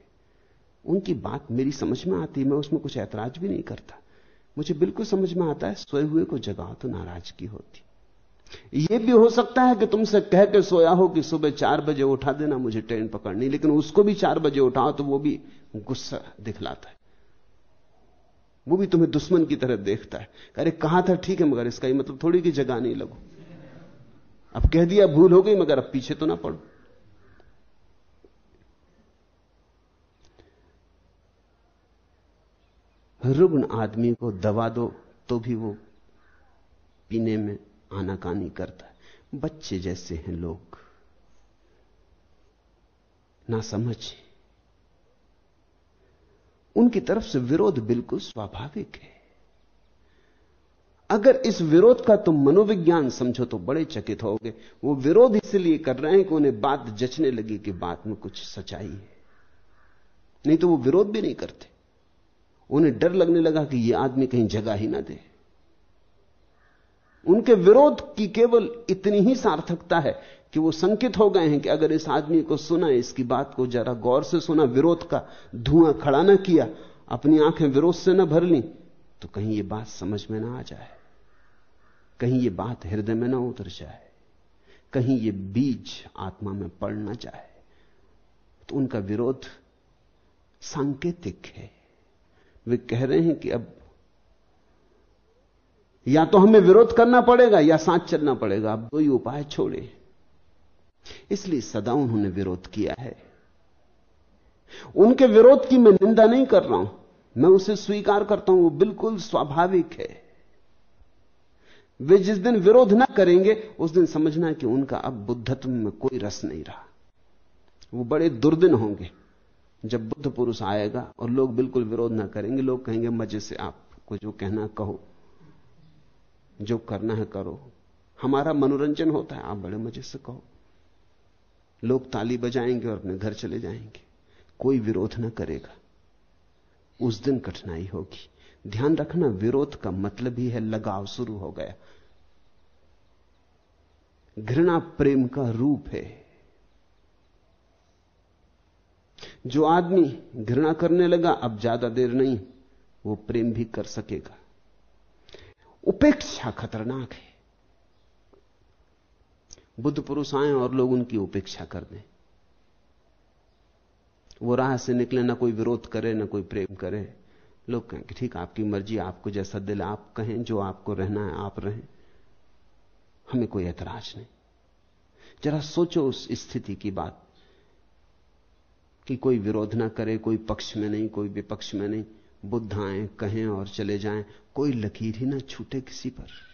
उनकी बात मेरी समझ में आती है मैं उसमें कुछ ऐतराज भी नहीं करता। मुझे बिल्कुल समझ में आता है, सोए हुए को जगाओ तो नाराज़गी होती। यह भी हो सकता है कि तुमसे कह के सोया हो कि सुबह चार बजे उठा देना, मुझे ट्रेन पकड़नी, लेकिन उसको भी चार बजे उठाओ तो वो भी गुस्सा दिखलाता है। वो भी तुम्हें दुश्मन की तरह देखता है। अरे कहा था? ठीक है, मगर इसका ही मतलब थोड़ी कि जगा नहीं लगो। अब कह दिया, भूल हो गई, मगर अब पीछे तो ना पड़ो। रुग्ण आदमी को दवा दो तो भी वो पीने में आनाकानी करता है। बच्चे जैसे हैं लोग, ना समझ। उनकी तरफ़ से विरोध बिल्कुल स्वाभाविक है। अगर इस विरोध का तुम मनोविज्ञान समझो तो बड़े चकित होगे। वो विरोध इसलिए कर रहे हैं कि उन्हें बात जचने लगी कि बात में कुछ सच्चाई है। नहीं तो वो विरोध भी नहीं करते। उन्हें डर लगने लगा कि यह आदमी कहीं जगह ही ना दे। उनके विरोध की केवल इतनी ही सार्थकता है कि वो संकित हो गए हैं कि अगर इस आदमी को सुना, इसकी बात को जरा गौर से सुना, विरोध का धुआँ खड़ा ना किया, अपनी आँखें विरोध से ना भर ली तो कहीं ये बात समझ में ना आ जाए। कहीं ये बात हृदय में ना उतर जाए। कहीं ये बीज आत्मा में पड़ ना जाए। तो उनका विरोध सांकेतिक है। वे कह रहे हैं कि अब या तो हमें विरोध करना पड़ेगा या साथ चलना पड़ेगा, अब दो ही उपाय छोड़े। इसलिए सदा उन्होंने विरोध किया है। उनके विरोध की मैं निंदा नहीं कर रहा हूँ। मैं उसे स्वीकार करता हूँ, वो बिल्कुल स्वाभाविक है। वे जिस दिन विरोध ना करेंगे, उस दिन समझना कि उनका अब बुद्धत्व में कोई रस नहीं रहा। वो बड़े दुर्दिन होंगे। जब बुद्ध पुरुष आएगा और लोग बिल्कुल विरोध ना करेंगे, लोग कहेंगे, मज़े से आपको जो कहना कहो, जो करना है करो। हमारा मनोरंजन होता है, आप बड़े मज़े से कहो। लोग ताली बजाएँगे और अपने घर चले जाएँगे। कोई विरोध ना करेगा। उस दिन कठिनाई होगी। ध्यान रखना, विरोध का मतलब ही है लगाव शुरू हो गया। घृणा प्रेम का रूप है। जो आदमी घृणा करने लगा, अब ज़्यादा देर नहीं, वो प्रेम भी कर सकेगा। उपेक्षा खतरनाक है। बुद्ध पुरुष आए और लोग उनकी उपेक्षा कर दें। वो राह से निकले, ना कोई विरोध करे, ना कोई प्रेम करे। लोग कहें कि ठीक, आपकी मर्ज़ी, आपको जैसा दिल आप कहें जो आपको रहना है, आप रहें। हमें कोई ऐतराज नहीं। जरा सोचो उस स्थिति की बात कि कोई विरोध ना करे, कोई पक्ष में नहीं, कोई विपक्ष में नहीं। बुद्ध आए, कहें और चले जाएँ। कोई लकीर ही ना छूटे किसी पर।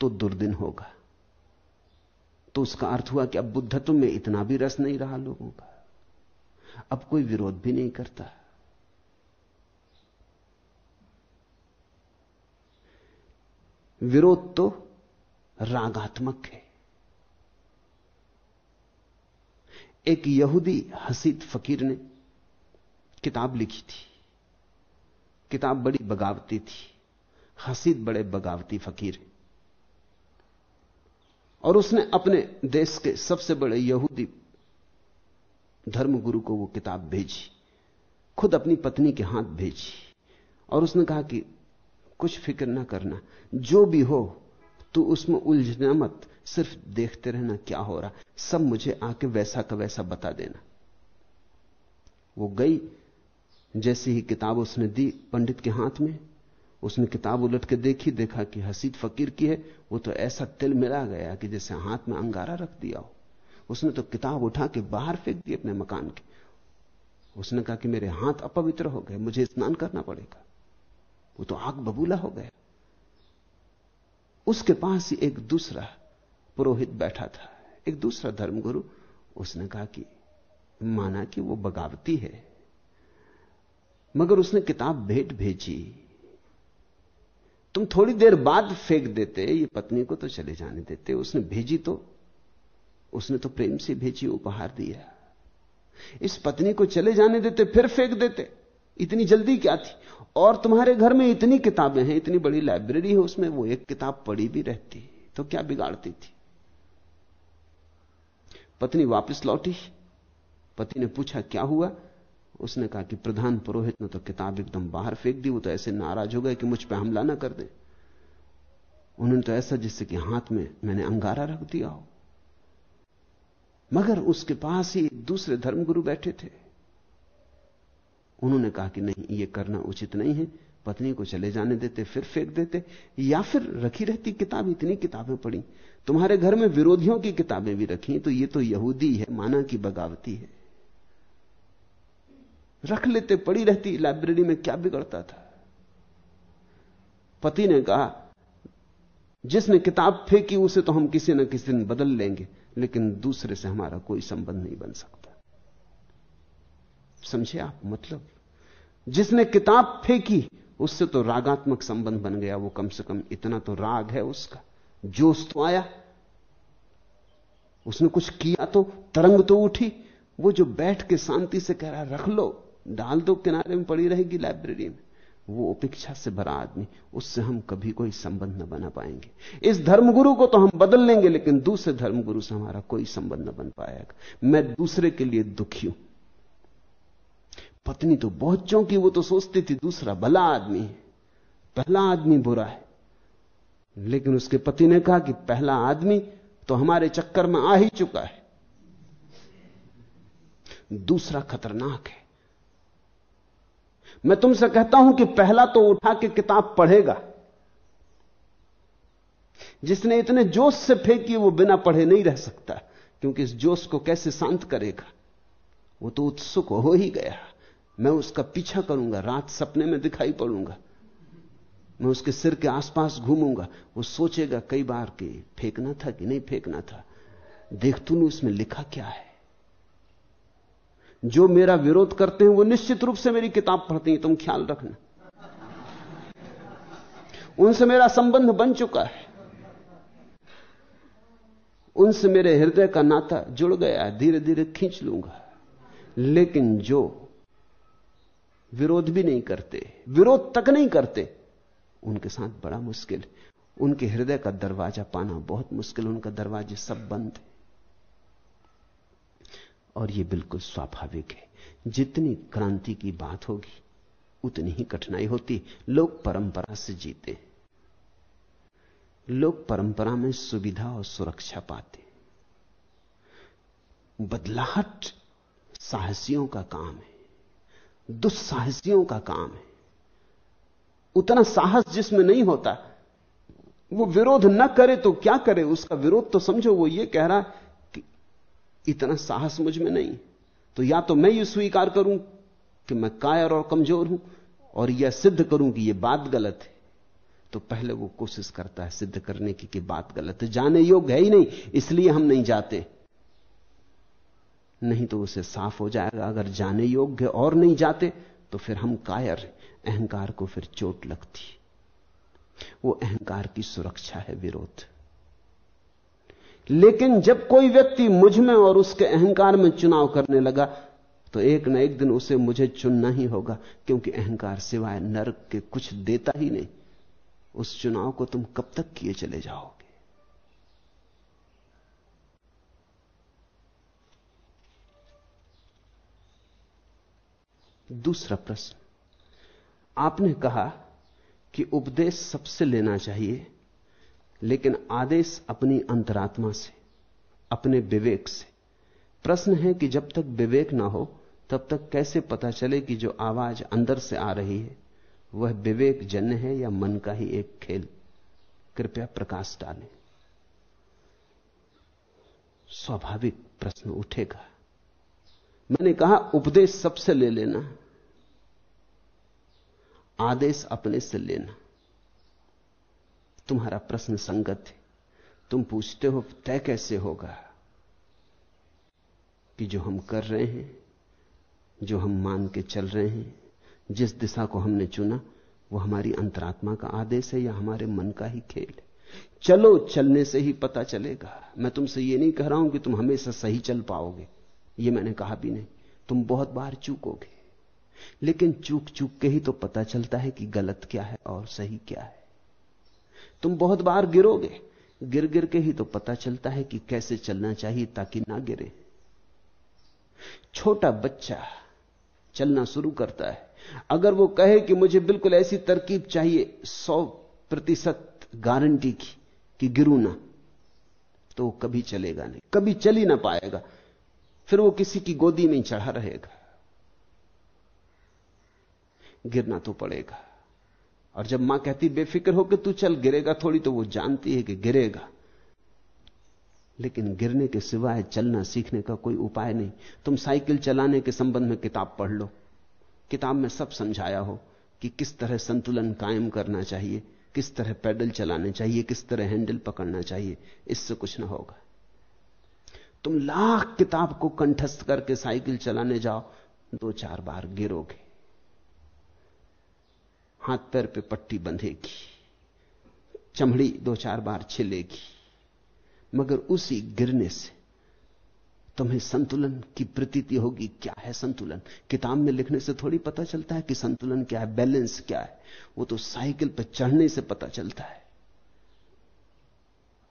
तो दुर्दिन होगा। तो उसका अर्थ हुआ कि अब बुद्धत्व में इतना भी रस नहीं रहा लोगों का। अब कोई विरोध भी नहीं करता। विरोध तो रागात्मक है। एक यहूदी हसीद फकीर ने किताब लिखी थी। किताब बड़ी बगावती थी। हसीद बड़े बगावती फकीर और उसने अपने देश के सबसे बड़े यहूदी धर्मगुरु को वो किताब भेजी, खुद अपनी पत्नी के हाथ भेजी, और उसने कहा कि कुछ फ़िक्र ना करना, जो भी हो, तू उसमें उलझना मत, सिर्फ़ देखते रहना क्या हो रहा, सब मुझे आके वैसा का वैसा बता देना। वो गई, जैसी ही किताब उसने दी पंडित के हाथ में उसने किताब उलट के देखी, देखा कि हसीद फकीर की है, वो तो ऐसा तिल मिला गया कि जैसे हाथ में अंगारा रख दिया हो। उसने तो किताब उठा के बाहर फेंक दी अपने मकान के। उसने कहा कि मेरे हाथ अपवित्र हो गए, मुझे स्नान करना पड़ेगा। वो तो आग बबूला हो गया। उसके पास ही एक दूसरा पुरोहित बैठा था, एक दूसरा धर्मगुरु। उसने कहा कि माना कि वो बगावती है। मगर उसने किताब भेंट भेजी। तुम थोड़ी देर बाद फेंक देते, ये पत्नी को तो चले जाने देते। उसने भेजी तो उसने तो प्रेम से भेजी, उपहार दिया। इस पत्नी को चले जाने देते, फिर फेंक देते। इतनी जल्दी क्या थी? और तुम्हारे घर में इतनी किताबें हैं, इतनी बड़ी लाइब्रेरी है, उसमें वो एक किताब पड़ी भी रहती तो क्या बिगाड़ती थी? पत्नी वापस लौटी। पति ने पूछा, क्या हुआ? उसने कहा कि प्रधान पुरोहित ने तो किताब एकदम बाहर फेंक दी, वो तो ऐसे नाराज़ हो गए कि मुझ पर हमला ना कर दे। उन्होंने तो ऐसा जिससे कि हाथ में मैंने अंगारा रख दिया हो। मगर उसके पास ही दूसरे धर्मगुरु बैठे थे। उन्होंने कहा कि नहीं, ये करना उचित नहीं है। पत्नी को चले जाने देते, फिर फेंक देते, या फिर रखी रहती किताब, इतनी किताबें पढ़ी तुम्हारे घर में विरोधियों की किताबें भी रखी तो ये तो यहूदी है, माना की बगावती है। रख लेते, पड़ी रहती, लाइब्रेरी में क्या बिगड़ता था? पति ने कहा, जिसने किताब फेंकी, उसे तो हम किसी न किसी दिन बदल लेंगे, लेकिन दूसरे से हमारा कोई संबंध नहीं बन सकता। समझे आप? मतलब जिसने किताब फेंकी, उससे तो रागात्मक संबंध बन गया, वो कम से कम इतना तो राग है उसका। जोश तो आया। उसने कुछ किया तो तरंग तो उठी। वो जो बैठ के शांति से कह रहा रख लो। डाल दो किनारे में पड़ी रहेगी लाइब्रेरी में। वो उपेक्षा से भरा आदमी, उससे हम कभी कोई संबंध न बना पाएँगे। इस धर्मगुरु को तो हम बदल लेंगे, लेकिन दूसरे धर्मगुरु से हमारा कोई संबंध न बन पाएगा। मैं दूसरे के लिए दुखी हूँ। पत्नी तो बहुत चौंकी, वो तो सोचती थी, दूसरा भला आदमी पहला आदमी बुरा है। लेकिन उसके पति ने कहा कि पहला आदमी तो हमारे चक्कर में आ ही चुका है। दूसरा खतरनाक है। मैं तुमसे कहता हूँ कि पहला तो उठा के किताब पढ़ेगा। जिसने इतने जोश से फेंकी, वो बिना पढ़े नहीं रह सकता, क्योंकि इस जोश को कैसे शांत करेगा? वो तो उत्सुक हो ही गया। मैं उसका पीछा करूँगा, रात सपने में दिखाई पड़ूँगा। मैं उसके सिर के आसपास घूमूँगा। वो सोचेगा कई बार कि फेंकना था कि नहीं फेंकना था। देख तूने उसमें लिखा क्या है? जो मेरा विरोध करते हैं, वो निश्चित रूप से मेरी किताब पढ़ती हैं, तुम ख्याल रखना। उनसे मेरा संबंध बन चुका है। उनसे मेरे हृदय का नाता जुड़ गया है धीरे धीरे खींच लूँगा। लेकिन जो विरोध भी नहीं करते, विरोध तक नहीं करते, उनके साथ बड़ा मुश्किल। उनके हृदय का दरवाज़ा पाना बहुत मुश्किल, उनका दरवाजे सब बंद। है और यह बिल्कुल स्वाभाविक है। जितनी क्रांति की बात होगी, उतनी ही कठिनाई होती। लोग परंपरा से जीते। लोग परंपरा में सुविधा और सुरक्षा पाते। बदलाहट साहसियों का काम है। दुस्साहसियों का काम है। उतना साहस जिसमें नहीं होता, वो विरोध न करे तो क्या करे? उसका विरोध तो समझो, वो ये कह रहा इतना साहस मुझमें नहीं। तो या तो मैं ये स्वीकार करूँ कि मैं कायर और कमज़ोर हूँ, और यह सिद्ध करूँ कि यह बात गलत है। तो पहले वो कोशिश करता है सिद्ध करने की कि बात गलत है। जाने योग्य है ही नहीं, इसलिए हम नहीं जाते। नहीं तो उसे साफ़ हो जाएगा। अगर जाने योग्य और नहीं जाते तो फिर हम कायर अहंकार को फिर चोट लगती। वो अहंकार की सुरक्षा है विरोध। लेकिन जब कोई व्यक्ति मुझमें और उसके अहंकार में चुनाव करने लगा तो एक न एक दिन उसे मुझे चुनना ही होगा, क्योंकि अहंकार सिवाय नरक के कुछ देता ही नहीं। उस चुनाव को तुम कब तक किए चले जाओगे? दूसरा प्रश्न। आपने कहा कि उपदेश सबसे लेना चाहिए लेकिन आदेश अपनी अंतरात्मा से, अपने विवेक से। प्रश्न है कि जब तक विवेक ना हो, तब तक कैसे पता चले कि जो आवाज़ अंदर से आ रही है, वह विवेक जन्य है या मन का ही एक खेल? कृपया प्रकाश डालें। स्वाभाविक प्रश्न उठेगा। मैंने कहा, उपदेश सबसे ले लेना आदेश अपने से लेना। तुम्हारा प्रश्न संगत है। तुम पूछते हो, तय कैसे होगा कि जो हम कर रहे हैं, जो हम मान के चल रहे हैं, जिस दिशा को हमने चुना, वो हमारी अंतरात्मा का आदेश है या हमारे मन का ही खेल है। चलो, चलने से ही पता चलेगा। मैं तुमसे ये नहीं कह रहा हूँ कि तुम हमेशा सही चल पाओगे। ये मैंने कहा भी नहीं। तुम बहुत बार चूकोगे। लेकिन चूक चूक के ही तो पता चलता है कि गलत क्या है और सही क्या है। तुम बहुत बार गिरोगे। गिर गिर के ही तो पता चलता है कि कैसे चलना चाहिए ताकि ना गिरे। छोटा बच्चा चलना शुरू करता है। अगर वो कहे कि मुझे बिल्कुल ऐसी तरकीब चाहिए, सौ प्रतिशत गारंटी की कि गिरू ना तो कभी चलेगा नहीं। कभी चल ही ना पाएगा। फिर वो किसी की गोदी में चढ़ा रहेगा। गिरना तो पड़ेगा। और जब माँ कहती, बेफिक्र हो कि तू चल, गिरेगा थोड़ी तो वो जानती है कि गिरेगा। लेकिन गिरने के सिवाय चलना सीखने का कोई उपाय नहीं। तुम साइकिल चलाने के संबंध में किताब पढ़ लो। किताब में सब समझाया हो कि किस तरह संतुलन कायम करना चाहिए, किस तरह पैडल चलाने चाहिए, किस तरह हैंडल पकड़ना चाहिए, इससे कुछ ना होगा। तुम लाख किताब को कंठस्थ करके साइकिल चलाने जाओ, दो चार बार गिरोगे। हाथ पैर पे पट्टी बंधेगी। चमड़ी दो चार बार छिलेगी। मगर उसी गिरने से तुम्हें संतुलन की प्रतीति होगी। क्या है संतुलन? किताब में लिखने से थोड़ी पता चलता है कि संतुलन क्या है, बैलेंस क्या है। वो तो साइकिल पर चढ़ने से पता चलता है।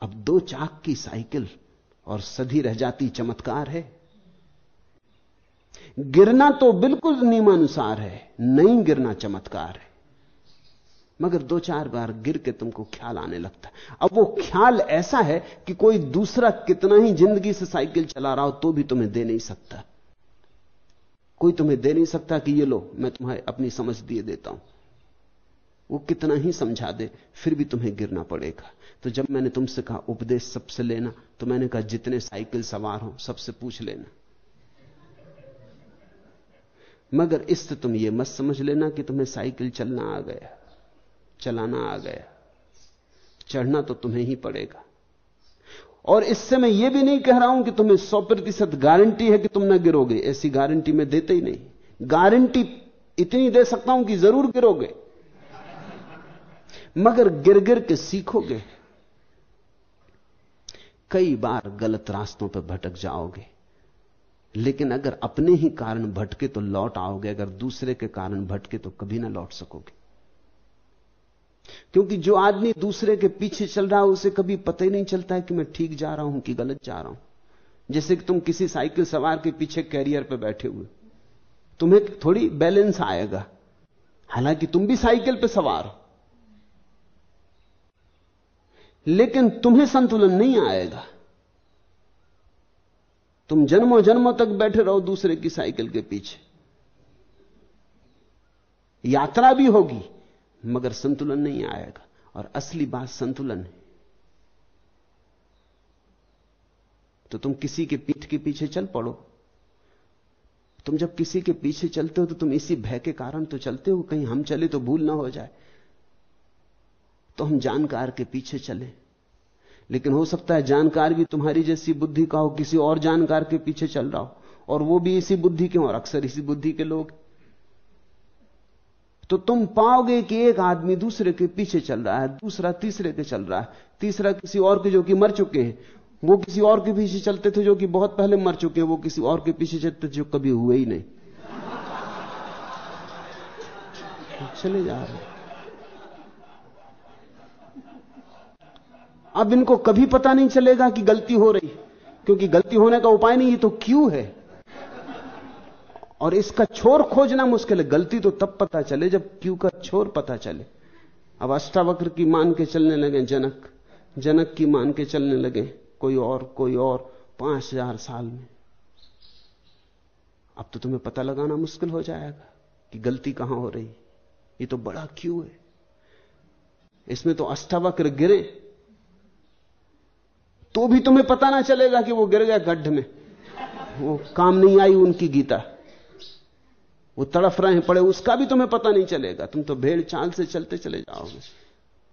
अब दो चाक की साइकिल और सधी रह जाती चमत्कार है। गिरना तो बिल्कुल नियमानुसार है, नहीं गिरना चमत्कार है। मगर दो चार बार गिर के तुमको ख्याल आने लगता है। अब वो ख्याल ऐसा है कि कोई दूसरा कितना ही ज़िंदगी से साइकिल चला रहा हो तो भी तुम्हें दे नहीं सकता। कोई तुम्हें दे नहीं सकता कि ये लो, मैं तुम्हें अपनी समझ दिए देता हूँ। वो कितना ही समझा दे, फिर भी तुम्हें गिरना पड़ेगा। तो जब मैंने तुमसे कहा, उपदेश सबसे लेना तो मैंने कहा, जितने साइकिल सवार हो, सबसे पूछ लेना। मगर इससे तुम ये मत समझ लेना कि तुम्हें साइकिल चलना आ गया। चलाना आ गया। चढ़ना तो तुम्हें ही पड़ेगा। और इससे मैं यह भी नहीं कह रहा हूँ कि तुम्हें सौ प्रतिशत गारंटी है कि तुम ना गिरोगे। ऐसी गारंटी मैं देते ही नहीं। गारंटी इतनी दे सकता हूँ कि ज़रूर गिरोगे। मगर गिर गिर के सीखोगे। कई बार गलत रास्तों पर भटक जाओगे। लेकिन अगर अपने ही कारण भटके तो लौट आओगे। अगर दूसरे के कारण भटके तो कभी ना लौट सकोगे। क्योंकि जो आदमी दूसरे के पीछे चल रहा है, उसे कभी पता ही नहीं चलता है कि मैं ठीक जा रहा हूँ कि गलत जा रहा हूँ। जैसे कि तुम किसी साइकिल सवार के पीछे कैरियर पर बैठे हुए तुम्हें थोड़ी बैलेंस आएगा। हालाँकि तुम भी साइकिल पर सवार हो। लेकिन तुम्हें संतुलन नहीं आएगा। तुम जन्मों जन्मों तक बैठे रहो दूसरे की साइकिल के पीछे। यात्रा भी होगी। मगर संतुलन नहीं आएगा। और असली बात संतुलन है। तो तुम किसी के पीठ के पीछे चल पड़ो। तुम जब किसी के पीछे चलते हो तो तुम इसी भय के कारण तो चलते हो। कहीं हम चले तो भूल ना हो जाए। तो हम जानकार के पीछे चले। लेकिन हो सकता है जानकार भी तुम्हारी जैसी बुद्धि का हो, किसी और जानकार के पीछे चल रहा हो। और वो भी इसी बुद्धि के हो और अक्सर इसी बुद्धि के लोग। तो तुम पाओगे कि एक आदमी दूसरे के पीछे चल रहा है, दूसरा तीसरे के चल रहा है। तीसरा किसी और के जो कि मर चुके हैं, वो किसी और के पीछे चलते थे जो कि बहुत पहले मर चुके हैं, वो किसी और के पीछे चलते थे जो कभी हुए ही नहीं। चले जा रहे अब इनको कभी पता नहीं चलेगा कि गलती हो रही, क्योंकि गलती होने का उपाय नहीं, ये तो क्यों है? और इसका छोर खोजना मुश्किल है। गलती तो तब पता चले जब क्यू का छोर पता चले। अब अष्टावक्र की मान के चलने लगे, जनक जनक की मान के चलने लगे, कोई और कोई और, पाँच हज़ार साल में। अब तो तुम्हें पता लगाना मुश्किल हो जाएगा कि गलती कहाँ हो रही। ये तो बड़ा क्यों है? इसमें तो अष्टावक्र गिरे। तो भी तुम्हें पता ना चलेगा कि वो गिर गया गड्ढ में। वो काम नहीं आई उनकी गीता। वो तड़फ रहे हैं, पड़े, उसका भी तुम्हें पता नहीं चलेगा। तुम तो भेड़ चाल से चलते चले जाओगे।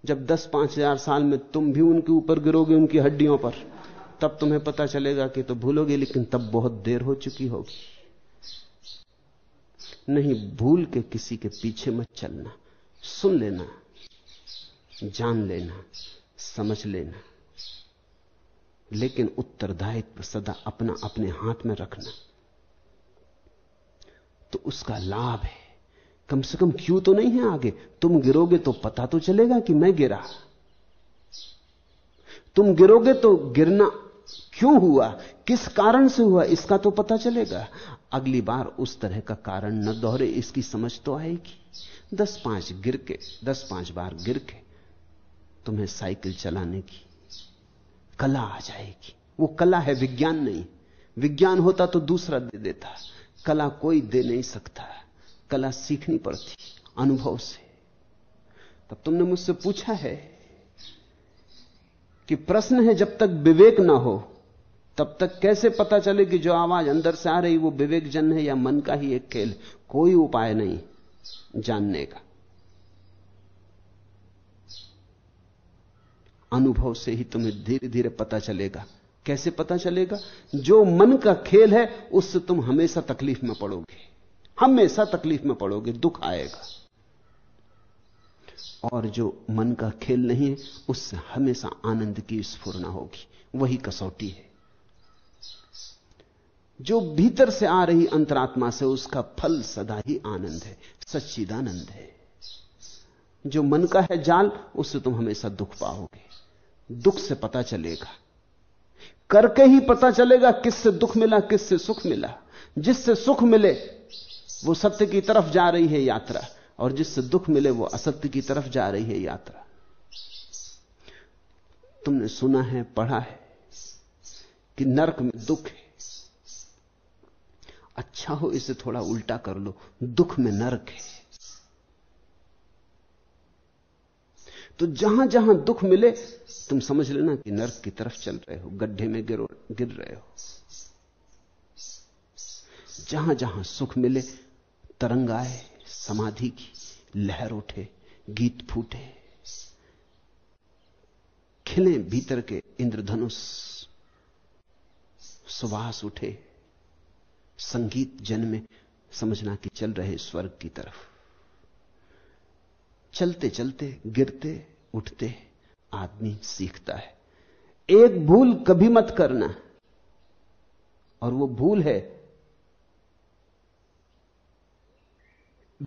जब दस पाँच हज़ार साल में तुम भी उनके ऊपर गिरोगे, उनकी हड्डियों पर, तब तुम्हें पता चलेगा कि तो भूलोगे, लेकिन तब बहुत देर हो चुकी होगी। नहीं, भूल के किसी के पीछे मत चलना। सुन लेना, जान लेना, समझ लेना। लेकिन उत्तरदायित्व सदा अपना अपने हाथ में रखना। तो उसका लाभ है। कम से कम क्यों तो नहीं है आगे? तुम गिरोगे तो पता तो चलेगा कि मैं गिरा। तुम गिरोगे तो गिरना क्यों हुआ? किस कारण से हुआ? इसका तो पता चलेगा। अगली बार उस तरह का कारण न दोहरे, इसकी समझ तो आएगी। दस पाँच गिर के, दस पाँच बार गिर के तुम्हें साइकिल चलाने की कला आ जाएगी। वो कला है विज्ञान नहीं। विज्ञान होता तो दूसरा दे देता। कला कोई दे नहीं सकता। कला सीखनी पड़ती अनुभव से। तब तुमने मुझसे पूछा है कि प्रश्न है जब तक विवेक ना हो, तब तक कैसे पता चले कि जो आवाज़ अंदर से आ रही वो विवेक जन है या मन का ही एक खेल? कोई उपाय नहीं जानने का। अनुभव से ही तुम्हें धीरे धीरे पता चलेगा कैसे पता चलेगा? जो मन का खेल है, उससे तुम हमेशा तकलीफ़ में पड़ोगे। हमेशा तकलीफ़ में पड़ोगे, दुख आएगा। और जो मन का खेल नहीं है, उससे हमेशा आनंद की स्फुरना होगी। वही कसौटी है। जो भीतर से आ रही अंतरात्मा से, उसका फल सदा ही आनंद है, सच्चिदानंद है। जो मन का है जाल, उससे तुम हमेशा दुख पाओगे। दुख से पता चलेगा। करके ही पता चलेगा किससे दुख मिला, किससे सुख मिला। जिससे सुख मिले, वो सत्य की तरफ़ जा रही है यात्रा। और जिससे दुख मिले, वो असत्य की तरफ़ जा रही है यात्रा। तुमने सुना है, पढ़ा है कि नरक में दुख है। अच्छा हो इसे थोड़ा उल्टा कर लो। दुख में नरक है। तो जहाँ जहाँ दुख मिले, तुम समझ लेना कि नर्क की तरफ़ चल रहे हो, गड्ढे में गिर गिर रहे हो। जहाँ जहाँ सुख मिले, तरंग आए, समाधि की, लहर उठे, गीत फूटे। खिले भीतर के इंद्रधनुष, सुवास उठे। संगीत जन्मे समझना कि चल रहे स्वर्ग की तरफ़। चलते चलते गिरते उठते आदमी सीखता है। एक भूल कभी मत करना। और वो भूल है।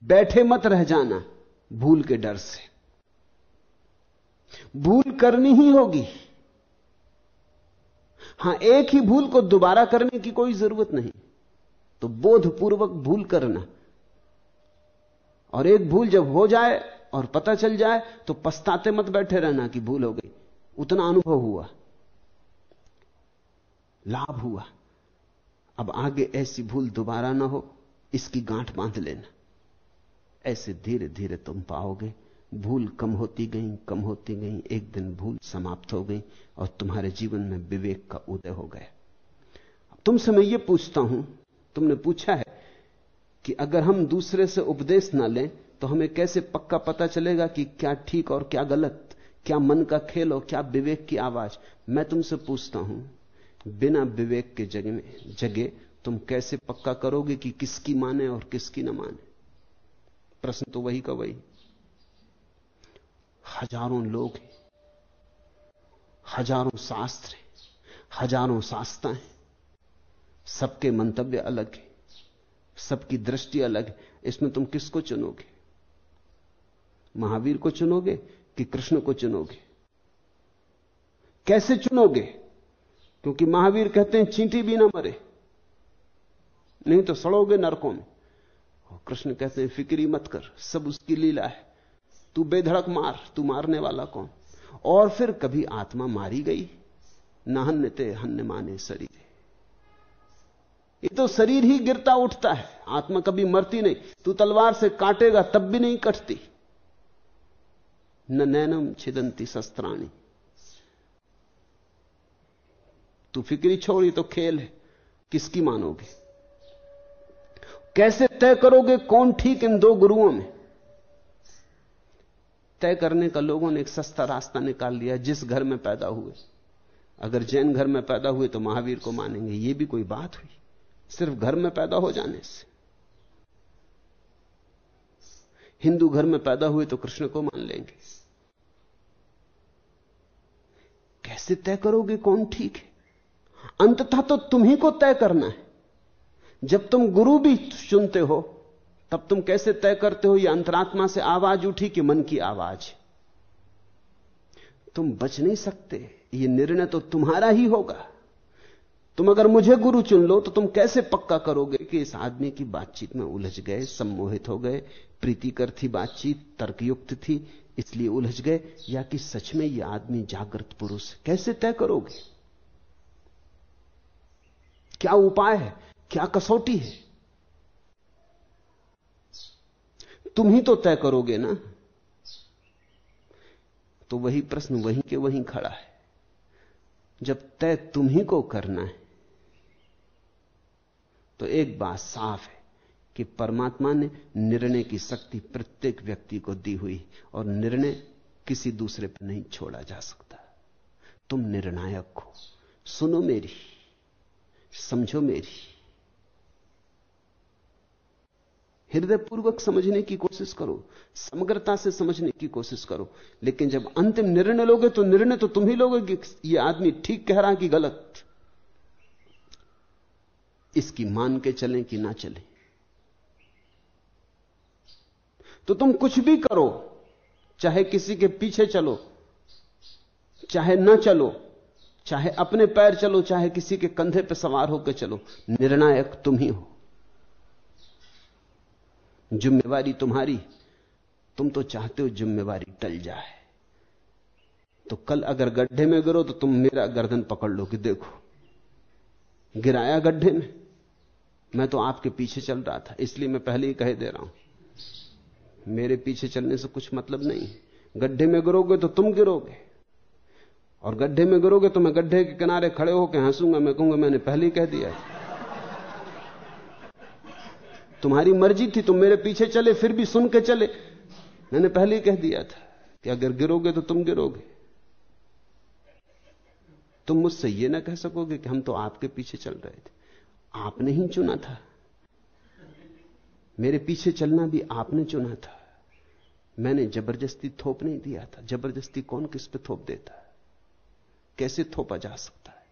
बैठे मत रह जाना भूल के डर से। भूल करनी ही होगी। हाँ, एक ही भूल को दोबारा करने की कोई ज़रूरत नहीं। तो बोधपूर्वक भूल करना। और एक भूल जब हो जाए और पता चल जाए तो पछताते मत बैठे रहना कि भूल हो गई। उतना अनुभव हुआ। लाभ हुआ। अब आगे ऐसी भूल दोबारा ना हो, इसकी गांठ बाँध लेना। ऐसे धीरे धीरे तुम पाओगे, भूल कम होती गई, कम होती गई, एक दिन भूल समाप्त हो गई और तुम्हारे जीवन में विवेक का उदय हो गया। तुमसे मैं ये पूछता हूँ, तुमने पूछा है कि अगर हम दूसरे से उपदेश ना लें तो हमें कैसे पक्का पता चलेगा कि क्या ठीक और क्या गलत, क्या मन का खेल और क्या विवेक की आवाज़? मैं तुमसे पूछता हूँ, बिना विवेक के जगह में, जगह तुम कैसे पक्का करोगे कि किसकी माने और किसकी न माने? प्रश्न तो वही का वही। हज़ारों लोग हैं, हज़ारों शास्त्र हैं, हज़ारों शास्त्र हैं। सबके मंतव्य अलग है, सबकी दृष्टि अलग है। इसमें तुम किसको चुनोगे? महावीर को चुनोगे कि कृष्ण को चुनोगे? कैसे चुनोगे? क्योंकि महावीर कहते हैं, चींटी भी ना मरे। नहीं तो सड़ोगे नरकों में। कृष्ण कहते हैं, फिक्री मत कर, सब उसकी लीला है। तू बेधड़क मार, तू मारने वाला कौन? और फिर कभी आत्मा मारी गई, न हन्य ते, हन्य माने शरीर ये तो शरीर ही गिरता उठता है। आत्मा कभी मरती नहीं। तू तलवार से काटेगा, तब भी नहीं कटती। न नैनम छिदंती शस्त्राणी। तू फिक्री छोड़ी तो खेल है। किसकी मानोगे? कैसे तय करोगे कौन ठीक इन दो गुरुओं में? तय करने का लोगों ने एक सस्ता रास्ता निकाल लिया, जिस घर में पैदा हुए। अगर जैन घर में पैदा हुए तो महावीर को मानेंगे। यह भी कोई बात हुई? सिर्फ़ घर में पैदा हो जाने से। हिंदू घर में पैदा हुए तो कृष्ण को मान लेंगे। कैसे तय करोगे कौन ठीक है? अंततः तो तुम्ही को तय करना है। जब तुम गुरु भी चुनते हो, तब तुम कैसे तय करते हो? यह अंतरात्मा से आवाज़ उठी कि मन की आवाज़ तुम बच नहीं सकते। यह निर्णय तो तुम्हारा ही होगा। तुम अगर मुझे गुरु चुन लो तो तुम कैसे पक्का करोगे? कि इस आदमी की बातचीत में उलझ गए, सम्मोहित हो गए, प्रीतिकर थी बातचीत, तर्कयुक्त थी, इसलिए उलझ गए, या कि सच में यह आदमी जागृत पुरुष कैसे तय करोगे? क्या उपाय है? क्या कसौटी है? तुम ही तो तय करोगे ना? तो वही प्रश्न वहीं के वहीं खड़ा है। जब तय तुम्ही को करना है तो एक बात साफ़ है कि परमात्मा ने निर्णय की शक्ति प्रत्येक व्यक्ति को दी हुई और निर्णय किसी दूसरे पर नहीं छोड़ा जा सकता। तुम निर्णायक हो। सुनो मेरी, समझो मेरी। हृदयपूर्वक समझने की कोशिश करो, समग्रता से समझने की कोशिश करो, लेकिन जब अंतिम निर्णय लोगे तो निर्णय तो तुम ही लोगे कि यह आदमी ठीक कह रहा कि गलत। इसकी मान के चलें कि ना चलें। तो तुम कुछ भी करो, चाहे किसी के पीछे चलो, चाहे न चलो, चाहे अपने पैर चलो, चाहे किसी के कंधे पर सवार होकर चलो, निर्णायक तुम ही हो। जिम्मेवारी तुम्हारी, तुम तो चाहते हो जिम्मेवारी टल जाए। तो कल अगर गड्ढे में गिरो तो तुम मेरा गर्दन पकड़ लो कि देखो। गिराया गड्ढे में। मैं तो आपके पीछे चल रहा था, इसलिए मैं पहले ही कह दे रहा हूँ। मेरे पीछे चलने से कुछ मतलब नहीं। गड्ढे में गिरोगे तो तुम गिरोगे। और गड्ढे में गिरोगे तो मैं गड्ढे के किनारे खड़े होकर हंसूँगा, मैं कहूँगा, मैंने पहले ही कह दिया तुम्हारी मर्ज़ी थी, तुम मेरे पीछे चले, फिर भी सुन के चले। मैंने पहले ही कह दिया था कि अगर गिरोगे तो तुम गिरोगे। तुम मुझसे यह ना कह सकोगे कि हम तो आपके पीछे चल रहे थे। आपने ही चुना था। मेरे पीछे चलना भी आपने चुना था। मैंने ज़बरदस्ती थोप नहीं दिया था। ज़बरदस्ती कौन किस पे थोप देता है? कैसे थोपा जा सकता है?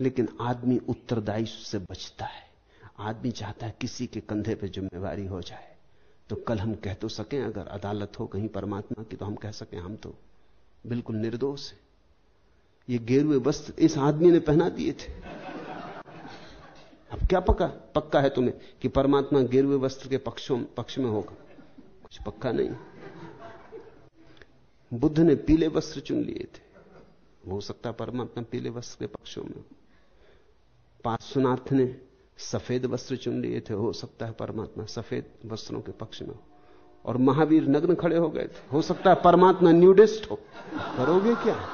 लेकिन आदमी उत्तरदायी से बचता है। आदमी चाहता है किसी के कंधे पे जिम्मेवारी हो जाए। तो कल हम कह तो सकें, अगर अदालत हो कहीं परमात्मा की तो हम कह सकें, हम तो बिल्कुल निर्दोष है। ये गेरुए वस्त्र इस आदमी ने पहना दिए थे। अब क्या पक्का पक्का है तुम्हें कि परमात्मा गेरुए वस्त्र के पक्षों, पक्ष में होगा? कुछ पक्का नहीं। बुद्ध ने पीले वस्त्र चुन लिए थे। हो सकता परमात्मा पीले वस्त्र के पक्षों में पार्श्वनाथ ने सफ़ेद वस्त्र चुन लिए थे। हो सकता है परमात्मा सफ़ेद वस्त्रों के पक्ष में हो। और महावीर नग्न खड़े हो गए थे। हो सकता है परमात्मा न्यूडिस्ट हो। करोगे क्या?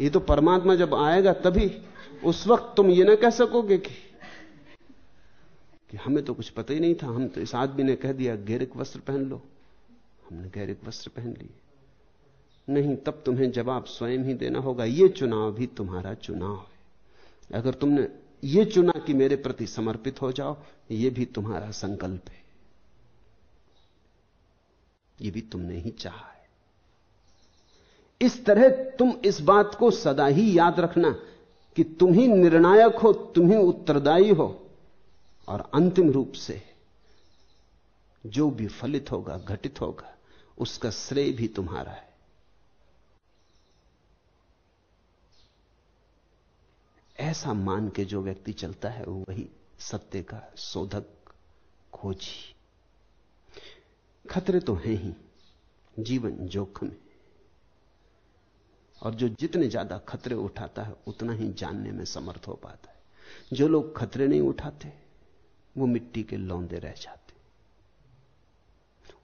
ये तो परमात्मा जब आएगा तभी, उस वक्त तुम ये ना कह सकोगे कि कि हमें तो कुछ पता ही नहीं था। हम तो इस आदमी ने कह दिया, गैरिक वस्त्र पहन लो। हमने गैरिक वस्त्र पहन लिए। नहीं, तब तुम्हें जवाब स्वयं ही देना होगा यह चुनाव भी तुम्हारा चुनाव है। अगर तुमने ये चुना कि मेरे प्रति समर्पित हो जाओ यह भी तुम्हारा संकल्प है। यह भी तुमने ही चाहा है। इस तरह तुम इस बात को सदा ही याद रखना कि तुम ही निर्णायक हो, तुम ही उत्तरदायी हो और अंतिम रूप से जो भी फलित होगा, घटित होगा, उसका श्रेय भी तुम्हारा है। ऐसा मान के जो व्यक्ति चलता है वही सत्य का शोधक खोजी। खतरे तो हैं ही, जीवन जोखिम है। और जो जितने ज़्यादा खतरे उठाता है, उतना ही जानने में समर्थ हो पाता है। जो लोग खतरे नहीं उठाते, वो मिट्टी के लौंदे रह जाते।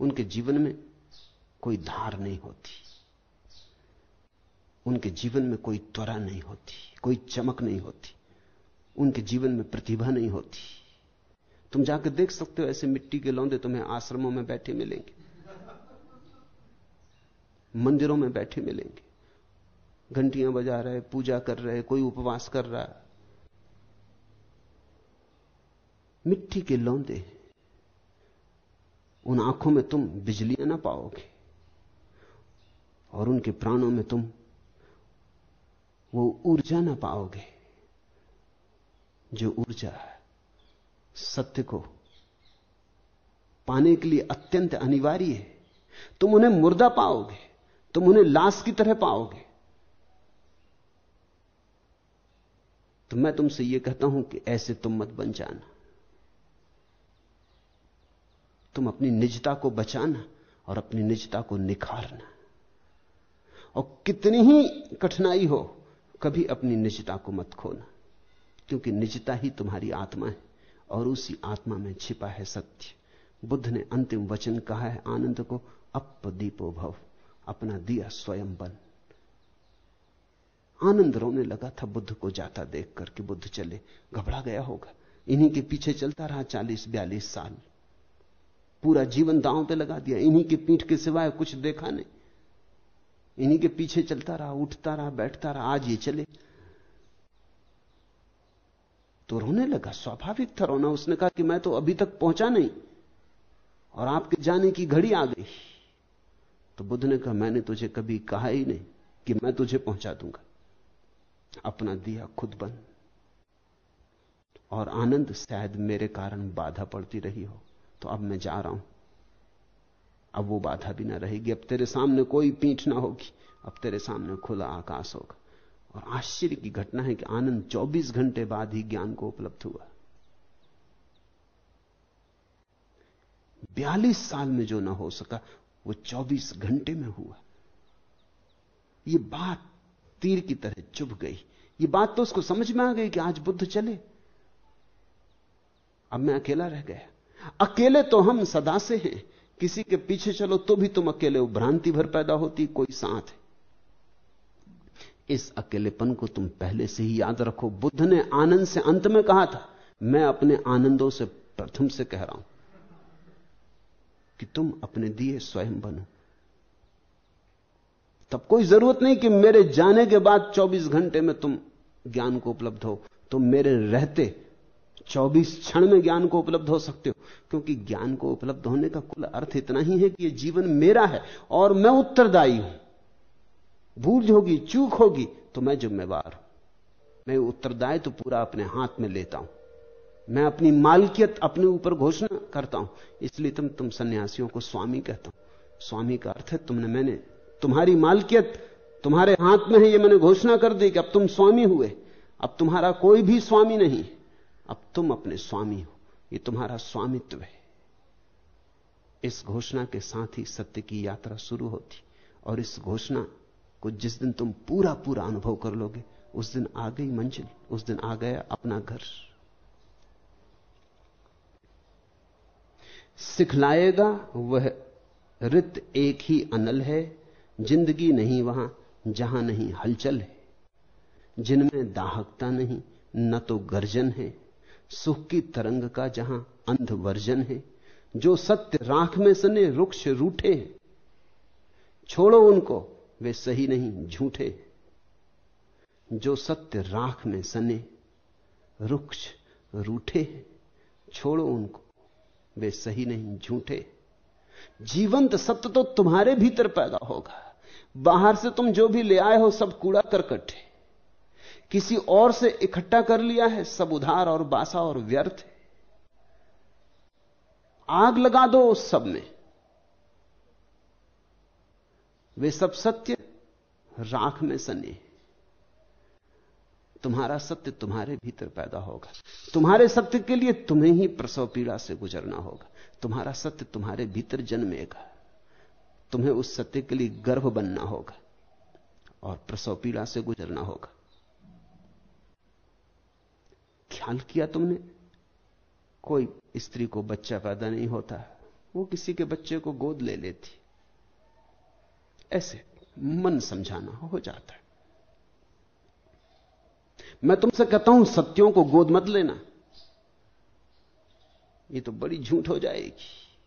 उनके जीवन में कोई धार नहीं होती। उनके जीवन में कोई त्वरा नहीं होती, कोई चमक नहीं होती। उनके जीवन में प्रतिभा नहीं होती। तुम जाकर देख सकते हो ऐसे मिट्टी के लौंदे तुम्हें आश्रमों में बैठे मिलेंगे। मंदिरों में बैठे मिलेंगे। घंटियाँ बजा रहे पूजा कर रहे कोई उपवास कर रहा है। मिट्टी के लौंदे उन आँखों में तुम बिजलियाँ ना पाओगे। और उनके प्राणों में तुम वो ऊर्जा ना पाओगे। जो ऊर्जा सत्य को पाने के लिए अत्यंत अनिवार्य है। तुम उन्हें मुर्दा पाओगे, तुम उन्हें लाश की तरह पाओगे। तो मैं तुमसे यह कहता हूँ कि ऐसे तुम मत बन जाना। तुम अपनी निजता को बचाना और अपनी निजता को निखारना। और कितनी ही कठिनाई हो, कभी अपनी निजता को मत खोना, क्योंकि निजता ही तुम्हारी आत्मा है। और उसी आत्मा में छिपा है सत्य। बुद्ध ने अंतिम वचन कहा है, आनंद को अप दीपो भव अपना दिया स्वयं बन आनंद रोने लगा था, बुद्ध को जाता देख करके बुद्ध चले। घबरा गया होगा। इन्हीं के पीछे चलता रहा चालीस बयालीस साल। पूरा जीवन दांव पे लगा दिया। इन्हीं के पीठ के सिवाय कुछ देखा नहीं। इन्हीं के पीछे चलता रहा, उठता रहा, बैठता रहा, आज ये चले। तो रोने लगा, स्वाभाविक था रोना। उसने कहा कि मैं तो अभी तक पहुँचा नहीं और आपके जाने की घड़ी आ गई। तो बुद्ध ने कहा, मैंने तुझे कभी कहा ही नहीं कि मैं तुझे पहुँचा दूँगा। अपना दिया खुद बन और आनंद शायद मेरे कारण बाधा पड़ती रही हो। तो अब मैं जा रहा हूँ। अब वो बाधा भी ना रहेगी। अब तेरे सामने कोई पीठ ना होगी। अब तेरे सामने खुला आकाश होगा। और आश्चर्य की घटना है कि आनंद 24 घंटे बाद ही ज्ञान को उपलब्ध हुआ। बयालीस साल में जो ना हो सका, वो 24 घंटे में हुआ। ये बात तीर की तरह चुभ गई। ये बात तो उसको समझ में आ गई कि आज बुद्ध चले। अब मैं अकेला रह गया। अकेले तो हम सदा से हैं। किसी के पीछे चलो तो भी तुम अकेले हो। भ्रांति भर पैदा होती, कोई साथ है। इस अकेलेपन को तुम पहले से ही याद रखो। बुद्ध ने आनंद से अंत में कहा था, मैं अपने आनंदों से प्रथम से कह रहा हूँ कि तुम अपने दिए स्वयं बनो। तब कोई ज़रूरत नहीं कि मेरे जाने के बाद 24 घंटे में तुम ज्ञान को उपलब्ध हो। तुम मेरे रहते 24 क्षण में ज्ञान को उपलब्ध हो सकते हो, क्योंकि ज्ञान को उपलब्ध होने का कुल अर्थ इतना ही है कि यह जीवन मेरा है और मैं उत्तरदायी हूँ। भूल होगी चूक होगी तो मैं जिम्मेवार हूँ। मैं उत्तरदायित्व तो पूरा अपने हाथ में लेता हूँ। मैं अपनी मालकियत अपने ऊपर घोषणा करता हूँ। इसलिए तुम तुम सन्यासियों को स्वामी कहता हूँ। स्वामी का अर्थ है, तुमने मैंने, तुम्हारी मालकियत तुम्हारे हाथ में है, ये मैंने घोषणा कर दी कि अब तुम स्वामी हुए। अब तुम्हारा कोई भी स्वामी नहीं। अब तुम अपने स्वामी हो। ये तुम्हारा स्वामित्व है। इस घोषणा के साथ ही सत्य की यात्रा शुरू होती और इस घोषणा को जिस दिन तुम पूरा पूरा अनुभव कर लोगे, उस दिन आ गई मंजिल, उस दिन आ गया अपना घर। सिखलाएगा वह रित एक ही अनल है, ज़िंदगी नहीं वहाँ, जहाँ नहीं हलचल है। जिनमें दाहकता नहीं, न तो गर्जन है। सुख की तरंग का जहाँ अंध वर्जन है, जो सत्य राख में सने रुक्ष रूठे छोड़ो उनको वे सही नहीं, झूठे। जो सत्य राख में सने, रुक्ष रूठे छोड़ो उनको। वे सही नहीं, झूठे। जीवंत सत्य तो तुम्हारे भीतर पैदा होगा। बाहर से तुम जो भी ले आए हो, सब कूड़ा करकट है। किसी और से इकट्ठा कर लिया है, सब उधार और बासा और व्यर्थ है। आग लगा दो उस सब में। वे सब सत्य राख में सने। तुम्हारा सत्य तुम्हारे भीतर पैदा होगा। तुम्हारे सत्य के लिए तुम्हें ही प्रसव पीड़ा से गुजरना होगा। तुम्हारा सत्य तुम्हारे भीतर जन्मेगा। तुम्हें उस सत्य के लिए गर्भ बनना होगा और प्रसव पीड़ा से गुजरना होगा। ख्याल किया तुमने? कोई स्त्री को बच्चा पैदा नहीं होता। वो किसी के बच्चे को गोद ले लेती। ऐसे मन समझाना हो जाता है। मैं तुमसे कहता हूँ, सत्यों को गोद मत लेना। ये तो बड़ी झूठ हो जाएगी।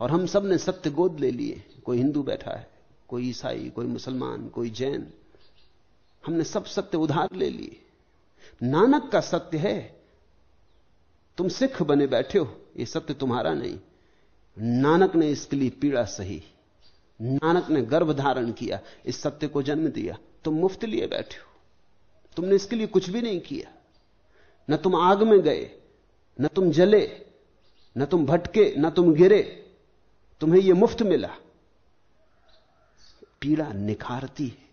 और हम सबने सत्य गोद ले लिए। कोई हिंदू बैठा है, कोई ईसाई, कोई मुसलमान, कोई जैन। हमने सब सत्य उधार ले लिए। नानक का सत्य है, तुम सिख बने बैठे हो, ये सत्य तुम्हारा नहीं। नानक ने इसके लिए पीड़ा सही। नानक ने गर्भ धारण किया, इस सत्य को जन्म दिया, तुम मुफ़्त लिए बैठे हो। तुमने इसके लिए कुछ भी नहीं किया। न तुम आग में गए, न तुम जले, न तुम भटके, न तुम गिरे, तुम्हें यह मुफ़्त मिला। पीड़ा निखारती है।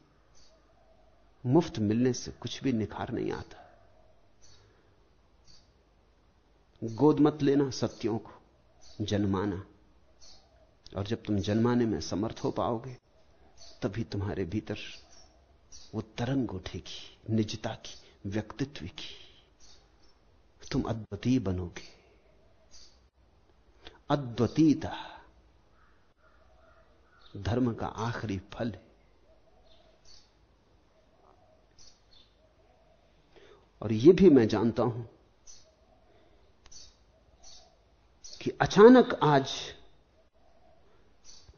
मुफ़्त मिलने से कुछ भी निखार नहीं आता। गोद मत लेना सत्यों को, जन्माना। और जब तुम जन्माने में समर्थ हो पाओगे, तभी तुम्हारे भीतर वो तरंग उठेगी निजता की, व्यक्तित्व की, तुम अद्वितीय बनोगे। अद्वितीयता धर्म का आखिरी फल है। और यह भी मैं जानता हूँ कि अचानक आज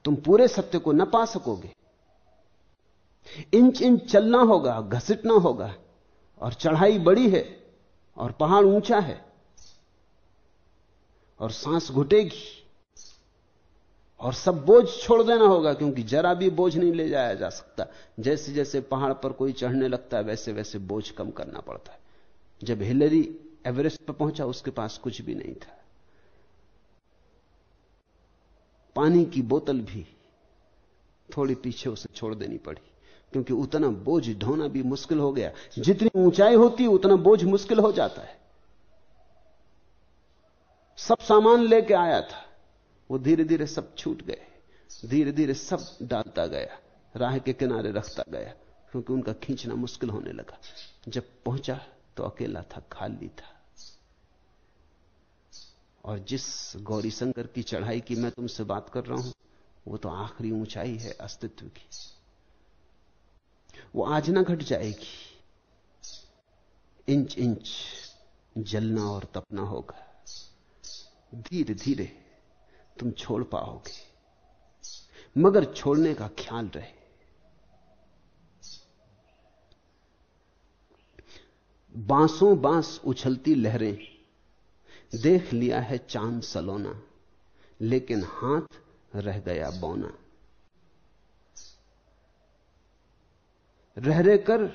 तुम पूरे सत्य को न पा सकोगे। इंच इंच चलना होगा, घसीटना होगा, और चढ़ाई बड़ी है, और पहाड़ ऊँचा है, और सांस घुटेगी, और सब बोझ छोड़ देना होगा, क्योंकि जरा भी बोझ नहीं ले जाया जा सकता। जैसे जैसे पहाड़ पर कोई चढ़ने लगता है वैसे वैसे बोझ कम करना पड़ता है। जब हिलरी एवरेस्ट पर पहुँचा, उसके पास कुछ भी नहीं था। पानी की बोतल भी थोड़ी पीछे उसे छोड़ देनी पड़ी, क्योंकि उतना बोझ ढोना भी मुश्किल हो गया। जितनी ऊंचाई होती, उतना बोझ मुश्किल हो जाता है। सब सामान लेके आया था, वो धीरे धीरे सब छूट गए धीरे धीरे सब डालता गया, राह के किनारे रखता गया, क्योंकि उनका खींचना मुश्किल होने लगा। जब पहुँचा तो अकेला था, खाली था। और जिस गौरी शंकर की चढ़ाई की मैं तुमसे बात कर रहा हूँ, वो तो आखिरी ऊंचाई है अस्तित्व की। वो आज ना घट जाएगी। इंच इंच जलना और तपना होगा। धीरे धीरे तुम छोड़ पाओगे। मगर छोड़ने का ख्याल रहे। बांसों बाँस उछलती लहरें देख लिया है चाँद सलोना, लेकिन हाथ रह गया बौना। रह रहे कर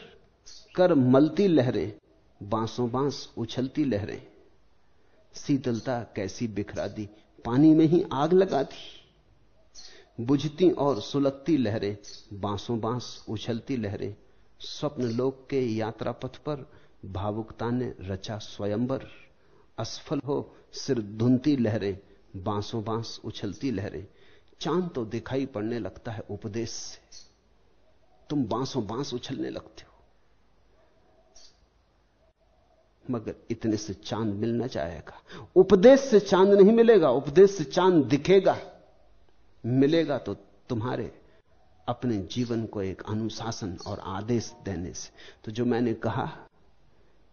कर मलती लहरें, बांसों बाँस उछलती लहरें। शीतलता कैसी बिखरा दी, पानी में ही आग लगा दी। बुझती और सुलगती लहरें, बांसों बाँस उछलती लहरें। स्वप्न लोक के यात्रा पथ पर भावुकता ने रचा स्वयंबर असफल हो, सिर धुनती लहरें, बांसों बाँस उछलती लहरें। चाँद तो दिखाई पड़ने लगता है उपदेश से। तुम बांसों बाँस उछलने लगते हो। मगर इतने से चाँद मिल ना जाएगा। उपदेश से चाँद नहीं मिलेगा, उपदेश से चाँद दिखेगा। मिलेगा तो तुम्हारे अपने जीवन को एक अनुशासन और आदेश देने से। तो जो मैंने कहा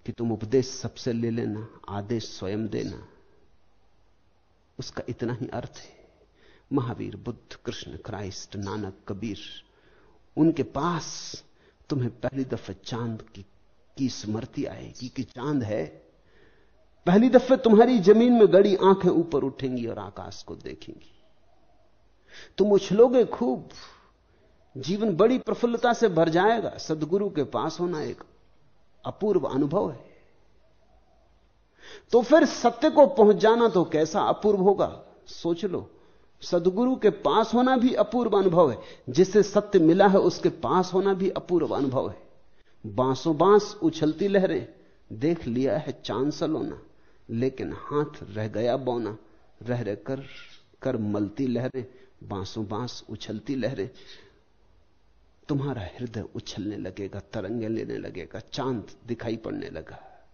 कि तुम उपदेश सबसे ले लेना, आदेश स्वयं देना। उसका इतना ही अर्थ है। महावीर, बुद्ध, कृष्ण, क्राइस्ट, नानक, कबीर, उनके पास तुम्हें पहली दफे चाँद की की स्मृति आएगी कि चाँद है। पहली दफे तुम्हारी ज़मीन में गड़ी आँखें ऊपर उठेंगी और आकाश को देखेंगी। तुम उछलोगे खूब। जीवन बड़ी प्रफुल्लता से भर जाएगा। सदगुरु के पास होना एक अपूर्व अनुभव है। तो फिर सत्य को पहुँच जाना तो कैसा अपूर्व होगा? सोच लो। सदगुरु के पास होना भी अपूर्व अनुभव है। जिसे सत्य मिला है, उसके पास होना भी अपूर्व अनुभव है। बांसों बाँस उछलती लहरें, देख लिया है चाँद सलोना लेकिन हाथ रह गया बौना, रह रह कर कर मलती लहरें, बांसों बाँस उछलती लहरें। तुम्हारा हृदय उछलने लगेगा, तरंगे लेने लगेगा, चाँद दिखाई पड़ने लगा।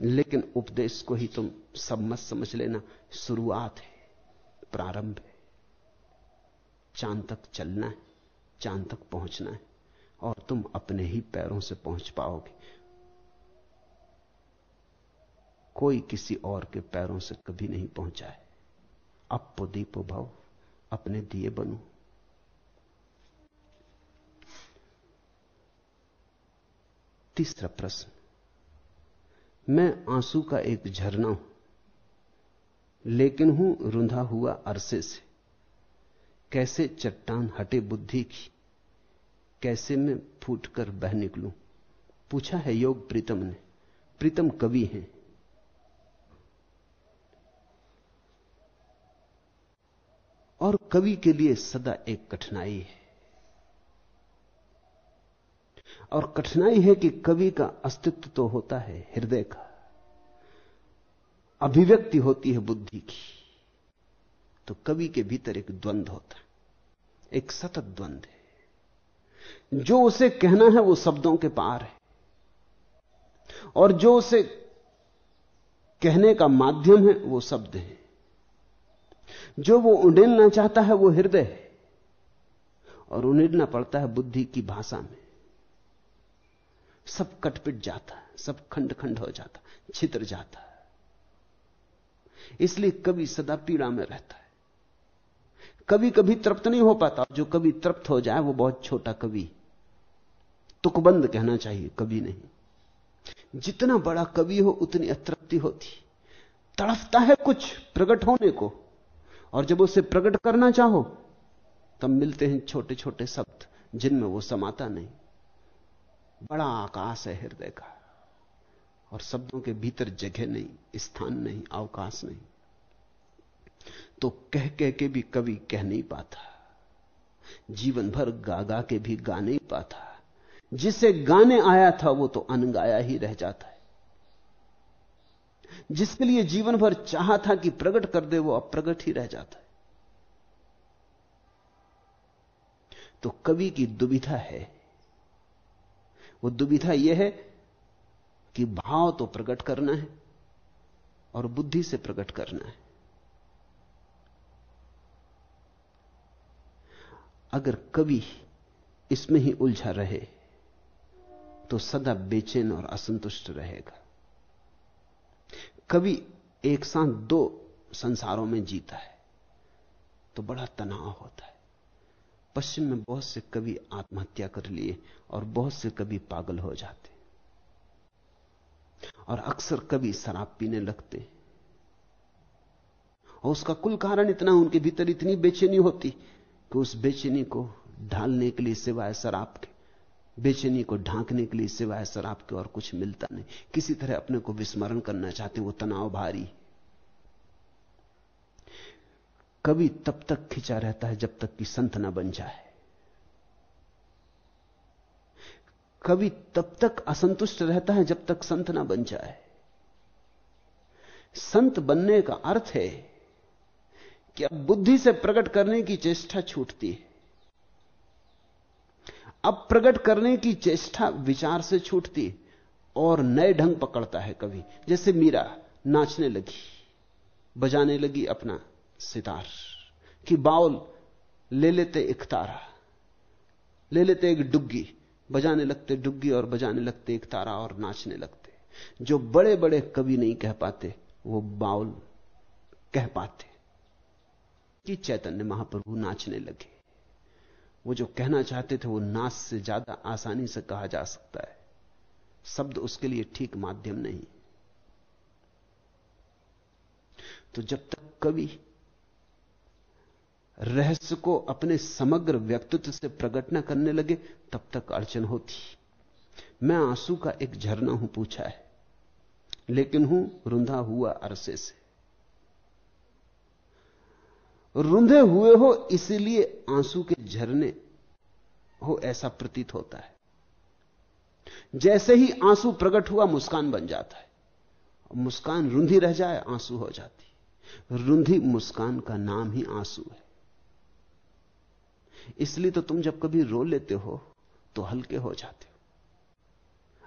लेकिन उपदेश को ही तुम सब मत समझ लेना, शुरुआत है, प्रारंभ है। चाँद तक चलना है, चाँद तक पहुँचना है, और तुम अपने ही पैरों से पहुँच पाओगे। कोई किसी और के पैरों से कभी नहीं पहुँचा है। अपो दीपो भव, अपने दिए बनो। तीसरा प्रश्न। मैं आँसू का एक झरना हूँ, लेकिन हूँ रुंधा हुआ अरसे से। कैसे चट्टान हटे बुद्धि की? कैसे मैं फूट कर बह निकलूं? पूछा है योग प्रीतम ने। प्रीतम कवि हैं। और कवि के लिए सदा एक कठिनाई है। और कठिनाई है कि कवि का अस्तित्व तो होता है हृदय का। अभिव्यक्ति होती है बुद्धि की। तो कवि के भीतर एक द्वंद होता है, एक सतत द्वंद है। जो उसे कहना है वो शब्दों के पार है। और जो उसे कहने का माध्यम है वो शब्द है। जो वो उडेलना चाहता है वो हृदय है। और उनेरना पड़ता है बुद्धि की भाषा में। सब कटपिट जाता है, सब खंड खंड हो जाता छित्र जाता है। इसलिए कभी सदा पीड़ा में रहता है। कभी कभी तृप्त नहीं हो पाता, जो कभी तृप्त हो जाए, वो बहुत छोटा कवि। तुकबंद कहना चाहिए कभी नहीं। जितना बड़ा कवि हो, उतनी अतृप्ति होती तड़फता है कुछ प्रकट होने को, और जब उसे प्रकट करना चाहो, तब मिलते हैं छोटे छोटे शब्द, जिनमें वो समाता नहीं। बड़ा आकाश है हृदय का। और शब्दों के भीतर जगह नहीं, स्थान नहीं, अवकाश नहीं। तो कह कह के भी कवि कह नहीं पाता। जीवन भर गा गा के भी गा नहीं पाता। जिसे गाने आया था वो तो अनगाया ही रह जाता है। जिसके लिए जीवन भर चाहा था कि प्रकट कर दे, वो अप्रगट ही रह जाता है। तो कवि की दुविधा है वो दुविधा यह है कि भाव तो प्रकट करना है और बुद्धि से प्रकट करना है अगर कवि इसमें ही उलझा रहे तो सदा बेचैन और असंतुष्ट रहेगा कवि एक साथ दो संसारों में जीता है तो बड़ा तनाव होता है पश्चिम में बहुत से कवि आत्महत्या कर लिए और बहुत से कवि पागल हो जाते। और अक्सर कवि शराब पीने लगते। और उसका कुल कारण इतना उनके भीतर इतनी बेचैनी होती कि उस बेचैनी को ढालने के लिए सिवाय शराब के, बेचैनी को ढांकने के लिए सिवाय शराब के और कुछ मिलता नहीं। किसी तरह अपने को विस्मरण करना चाहते, वो तनाव भारी कवि तब तक खिंचा रहता है जब तक कि संत ना बन जाए। कवि तब तक असंतुष्ट रहता है जब तक संत ना बन जाए। संत बनने का अर्थ है कि अब बुद्धि से प्रकट करने की चेष्टा छूटती है। अब प्रकट करने की चेष्टा विचार से छूटती और नए ढंग पकड़ता है कभी। जैसे मीरा नाचने लगी, बजाने लगी अपना सितार कि बाउल ले लेते एक तारा, ले लेते एक डुग्गी, बजाने लगते डुग्गी और बजाने लगते एक तारा और नाचने लगते। जो बड़े बड़े कवि नहीं कह पाते, वो बाउल कह पाते। कि चैतन्य महाप्रभु नाचने लगे। वो जो कहना चाहते थे, वो नाच से ज़्यादा आसानी से कहा जा सकता है। शब्द उसके लिए ठीक माध्यम नहीं। तो जब तक कवि रहस्य को अपने समग्र व्यक्तित्व से प्रकट न करने लगे, तब तक अड़चन होती। मैं आँसू का एक झरना हूँ पूछा है, लेकिन हूँ रुंधा हुआ अरसे से। रुंधे हुए हो इसलिए आँसू के झरने हो ऐसा प्रतीत होता है। जैसे ही आँसू प्रकट हुआ, मुस्कान बन जाता है। मुस्कान रुंधी रह जाए, आँसू हो जाती। रुंधी मुस्कान का नाम ही आँसू है। इसलिए तो तुम जब कभी रो लेते हो तो हल्के हो जाते हो।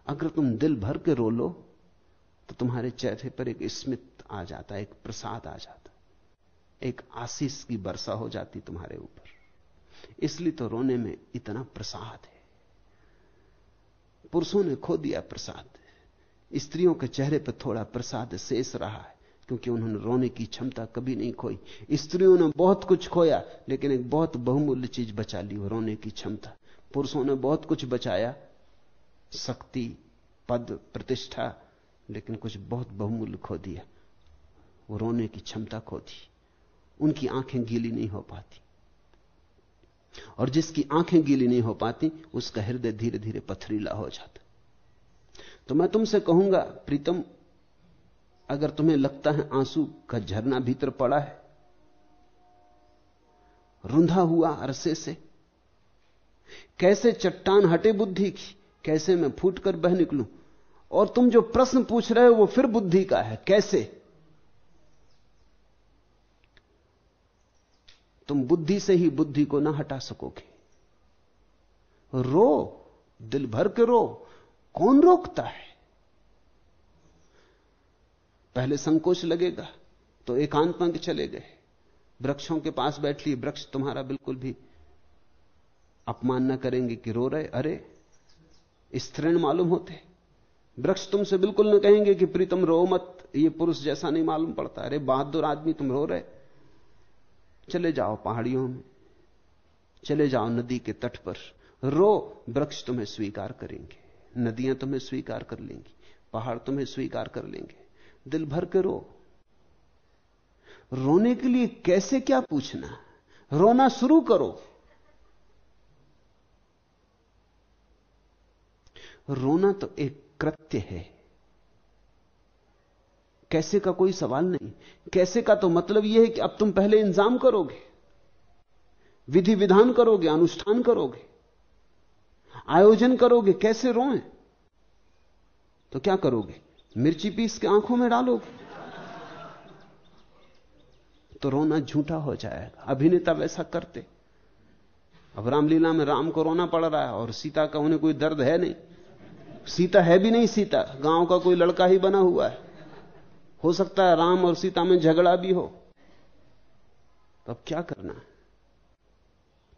अगर तुम दिल भर के रो लो तो तुम्हारे चेहरे पर एक स्मित आ जाता एक प्रसाद आ जाता एक आशीष की वर्षा हो जाती तुम्हारे ऊपर। इसलिए तो रोने में इतना प्रसाद है। पुरुषों ने खो दिया प्रसाद। स्त्रियों के चेहरे पर थोड़ा प्रसाद शेष रहा है। क्योंकि उन्होंने रोने की क्षमता कभी नहीं खोई। स्त्रियों ने बहुत कुछ खोया, लेकिन एक बहुत बहुमूल्य चीज़ बचा ली रोने की क्षमता। पुरुषों ने बहुत कुछ बचाया। शक्ति, पद, प्रतिष्ठा, लेकिन कुछ बहुत बहुमूल्य खो दिया। वो रोने की क्षमता खो दी। उनकी आँखें गीली नहीं हो पाती। और जिसकी आँखें गीली नहीं हो पाती, उसका हृदय धीरे धीरे पथरीला हो जाता। तो मैं तुमसे कहूँगा, प्रीतम अगर तुम्हें लगता है आँसू का झरना भीतर पड़ा है, रुंधा हुआ अरसे से, कैसे चट्टान हटे बुद्धि की, कैसे मैं फूट कर बह निकलूं? और तुम जो प्रश्न पूछ रहे हो, वो फिर बुद्धि का है, कैसे? तुम बुद्धि से ही बुद्धि को ना हटा सकोगे। रो, दिल भर के रो, कौन रोकता है? पहले संकोच लगेगा तो एकांत में चले गए। वृक्षों के पास बैठ लिए, वृक्ष तुम्हारा बिल्कुल भी अपमान न करेंगे कि रो रहे। अरे स्त्रीण मालूम होते। वृक्ष तुमसे बिल्कुल न कहेंगे कि प्रीतम रो मत, ये पुरुष जैसा नहीं मालूम पड़ता। अरे, बहादुर आदमी, तुम रो रहे। चले जाओ पहाड़ियों में, चले जाओ नदी के तट पर। रो, वृक्ष तुम्हें स्वीकार करेंगे। नदियाँ तुम्हें स्वीकार कर लेंगी, पहाड़ तुम्हें स्वीकार कर लेंगे। दिल भर के रो। रोने के लिए कैसे क्या पूछना? रोना शुरू करो। रोना तो एक कृत्य है। कैसे का कोई सवाल नहीं। कैसे का तो मतलब यह है कि अब तुम पहले इंतज़ाम करोगे। विधि विधान करोगे, अनुष्ठान करोगे। आयोजन करोगे, कैसे रोए? तो क्या करोगे? मिर्ची पीस के आँखों में डालो। तो रोना झूठा हो जाएगा। अभिनेता वैसा करते। अब रामलीला में राम को रोना पड़ रहा है और सीता का उन्हें कोई दर्द है नहीं। सीता है भी नहीं सीता। गाँव का कोई लड़का ही बना हुआ है। हो सकता है राम और सीता में झगड़ा भी हो। तो अब क्या करना है?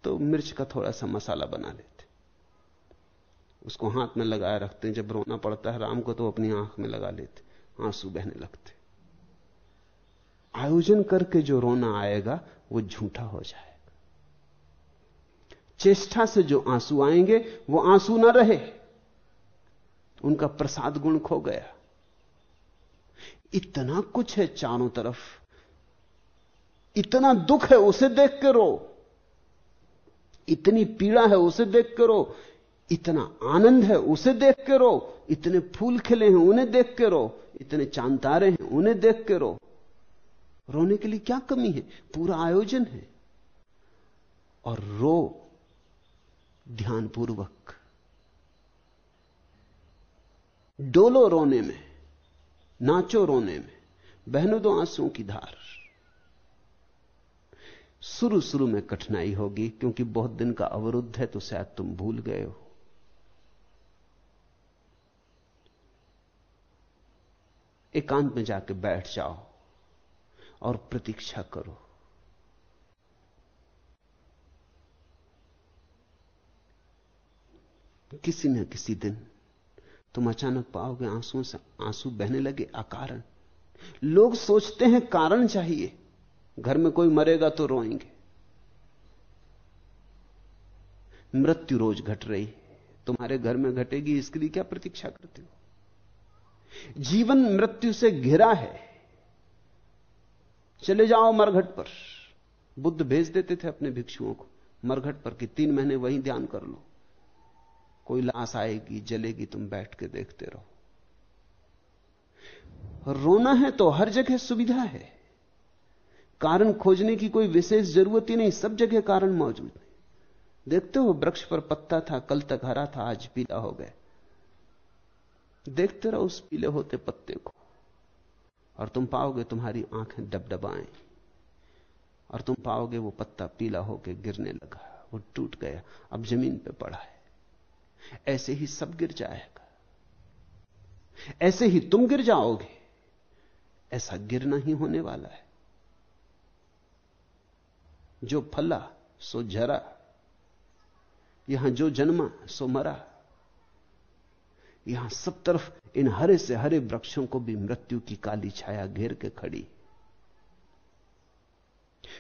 तो मिर्च का थोड़ा सा मसाला बना लेते। उसको हाथ में लगाए रखते हैं। जब रोना पड़ता है, राम को तो अपनी आँख में लगा लेते आँसू बहने लगते आयोजन करके जो रोना आएगा, वो झूठा हो जाएगा। चेष्टा से जो आँसू आएँगे, वो आँसू ना रहे। उनका प्रसाद गुण खो गया। इतना कुछ है चारों तरफ़। इतना दुख है, उसे देख के रो। इतनी पीड़ा है, उसे देख के रो। इतना आनंद है, उसे देख के रो। इतने फूल खिले हैं, उन्हें देख के रो। इतने चांतारे हैं, उन्हें देख के रो। रोने के लिए क्या कमी है? पूरा आयोजन है। और रो ध्यानपूर्वक। डोलो रोने में, नाचो रोने में, बहनों दो आंसुओं की धार। शुरू शुरू में कठिनाई होगी, क्योंकि बहुत दिन का अवरुद्ध है तो शायद तुम भूल गए हो। एकांत में जाके बैठ जाओ और प्रतीक्षा करो। किसी न किसी दिन तुम अचानक पाओगे आंसुओं से आँसू बहने लगे, अकारण। लोग सोचते हैं कारण चाहिए। घर में कोई मरेगा तो रोएँगे। मृत्यु रोज घट रही। तुम्हारे घर में घटेगी, इसके लिए क्या प्रतीक्षा करते हो? जीवन मृत्यु से घिरा है। चले जाओ मरघट पर। बुद्ध भेज देते थे अपने भिक्षुओं को, मरघट पर कि तीन महीने वहीं ध्यान कर लो। कोई लाश आएगी, जलेगी, तुम बैठ के देखते रहो। रोना है तो हर जगह सुविधा है। कारण खोजने की कोई विशेष ज़रूरत ही नहीं, सब जगह कारण मौजूद है। देखते हो वृक्ष पर पत्ता था, कल तक हरा था, आज पीला हो गया। देखते रहो उस पीले होते पत्ते को। और तुम पाओगे तुम्हारी आँखें डबडबाएँ और तुम पाओगे वो पत्ता पीला होकर गिरने लगा। वो टूट गया, अब ज़मीन पे पड़ा है। ऐसे ही सब गिर जाएगा। ऐसे ही तुम गिर जाओगे। ऐसा गिरना ही होने वाला है। जो फला, सो झरा यहाँ जो जन्मा, सो मरा। यहाँ सब तरफ़ इन हरे से हरे वृक्षों को भी मृत्यु की काली छाया घेर के खड़ी।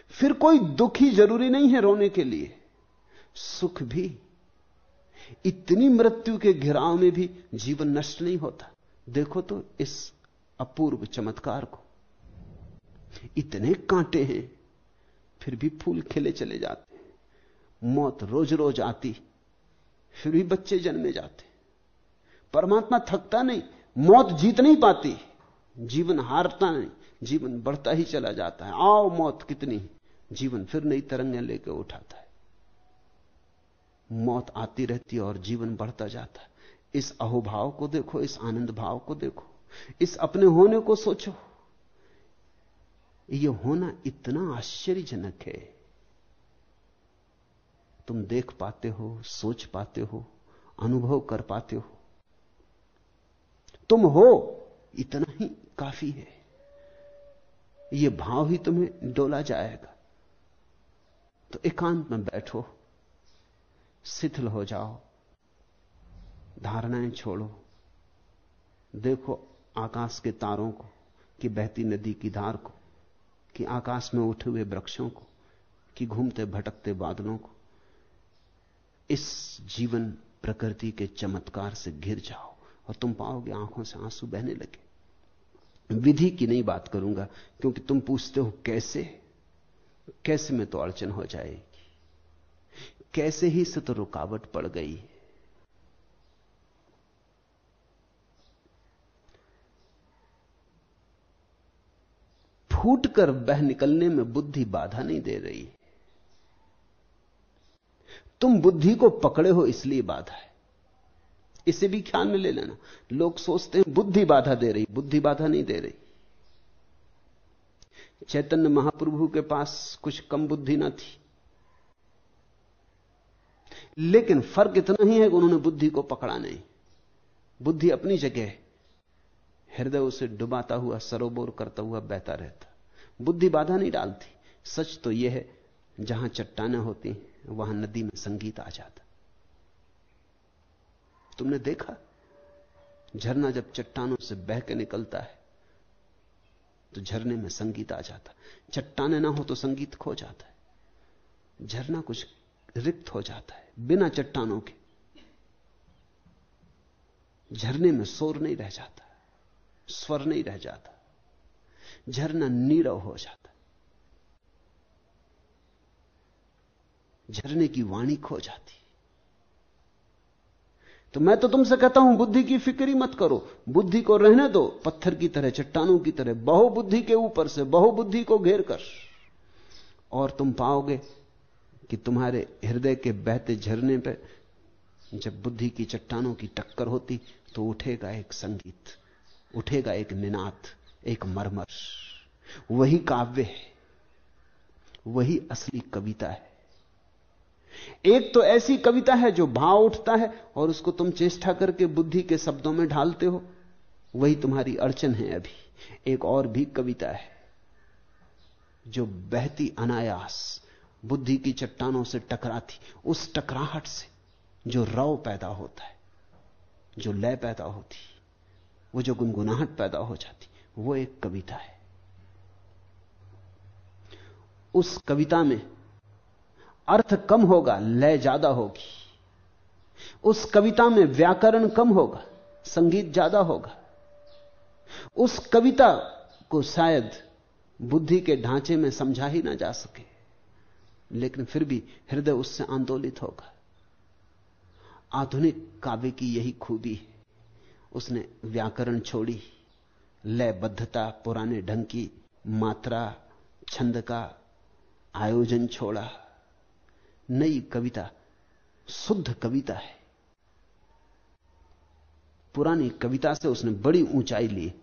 फिर कोई दुख ही ज़रूरी नहीं है रोने के लिए। सुख भी, इतनी मृत्यु के घिराव में भी जीवन नष्ट नहीं होता। देखो तो इस अपूर्व चमत्कार को। इतने कांटे हैं, फिर भी फूल खिले चले जाते हैं। मौत रोज रोज आती, फिर भी बच्चे जन्मे जाते परमात्मा थकता नहीं, मौत जीत नहीं पाती, जीवन हारता नहीं, जीवन बढ़ता ही चला जाता है। आओ मौत कितनी, जीवन फिर नई तरंगें लेकर उठाता है। मौत आती रहती और जीवन बढ़ता जाता है। इस अहोभाव को देखो, इस आनंद भाव को देखो, इस अपने होने को सोचो। यह होना इतना आश्चर्यजनक है। तुम देख पाते हो, सोच पाते हो, अनुभव कर पाते हो तुम हो, इतना ही काफ़ी है। यह भाव ही तुम्हें डोला जाएगा। तो एकांत में बैठो, शिथिल हो जाओ, धारणाएँ छोड़ो। देखो आकाश के तारों को, कि बहती नदी की धार को, कि आकाश में उठे हुए वृक्षों को, कि घूमते भटकते बादलों को। इस जीवन प्रकृति के चमत्कार से घिर जाओ। और तुम पाओगे आँखों से आँसू बहने लगे। विधि की नहीं बात करूँगा, क्योंकि तुम पूछते हो कैसे? कैसे में तो अड़चन हो जाएगी? कैसे ही से तो रुकावट पड़ गई? है फूट कर बह निकलने में बुद्धि बाधा नहीं दे रही। तुम बुद्धि को पकड़े हो इसलिए बाधा है। इसे भी ख्याल में ले लेना। लोग सोचते हैं, बुद्धि बाधा दे रही, बुद्धि बाधा नहीं दे रही। चैतन्य महाप्रभु के पास कुछ कम बुद्धि ना थी। लेकिन फ़र्क इतना ही है कि उन्होंने बुद्धि को पकड़ा नहीं। बुद्धि अपनी जगह हृदय उसे डुबाता हुआ, सरोबोर करता हुआ बहता रहता। बुद्धि बाधा नहीं डालती। सच तो यह है, जहाँ चट्टाने होती वहाँ नदी में संगीत आ जाता। तुमने देखा? झरना जब चट्टानों से बह के निकलता है तो झरने में संगीत आ जाता चट्टाने ना हो तो संगीत खो जाता है। झरना कुछ रिक्त हो जाता है, बिना चट्टानों के। झरने में शोर नहीं रह जाता, स्वर नहीं रह जाता। झरना नीरव हो जाता झरने की वाणी खो जाती तो मैं तो तुमसे कहता हूँ, बुद्धि की फ़िक्र ही मत करो। बुद्धि को रहने दो, पत्थर की तरह, चट्टानों की तरह। बहुबुद्धि के ऊपर से बहुबुद्धि को घेर कर। और तुम पाओगे कि तुम्हारे हृदय के बहते झरने पर जब बुद्धि की चट्टानों की टक्कर होती तो उठेगा एक संगीत, उठेगा एक निनाद, एक मरमर। वही काव्य है, वही असली कविता है। एक तो ऐसी कविता है जो भाव उठता है और उसको तुम चेष्टा करके बुद्धि के शब्दों में ढालते हो। वही तुम्हारी अड़चन है अभी। एक और भी कविता है जो बहती अनायास बुद्धि की चट्टानों से टकराती, उस टकराहट से जो रव पैदा होता है, जो लय पैदा होती, वो जो गुनगुनाहट पैदा हो जाती, वो एक कविता है। उस कविता में अर्थ कम होगा, लय ज़्यादा होगी। उस कविता में व्याकरण कम होगा, संगीत ज़्यादा होगा। उस कविता को शायद बुद्धि के ढांचे में समझा ही ना जा सके, लेकिन फिर भी हृदय उससे आंदोलित होगा। आधुनिक काव्य की यही खूबी है। उसने व्याकरण छोड़ी, लयबद्धता, पुराने ढंग की मात्रा, छंद का आयोजन छोड़ा। नई कविता, शुद्ध कविता है। पुरानी कविता से उसने बड़ी ऊंचाई ली।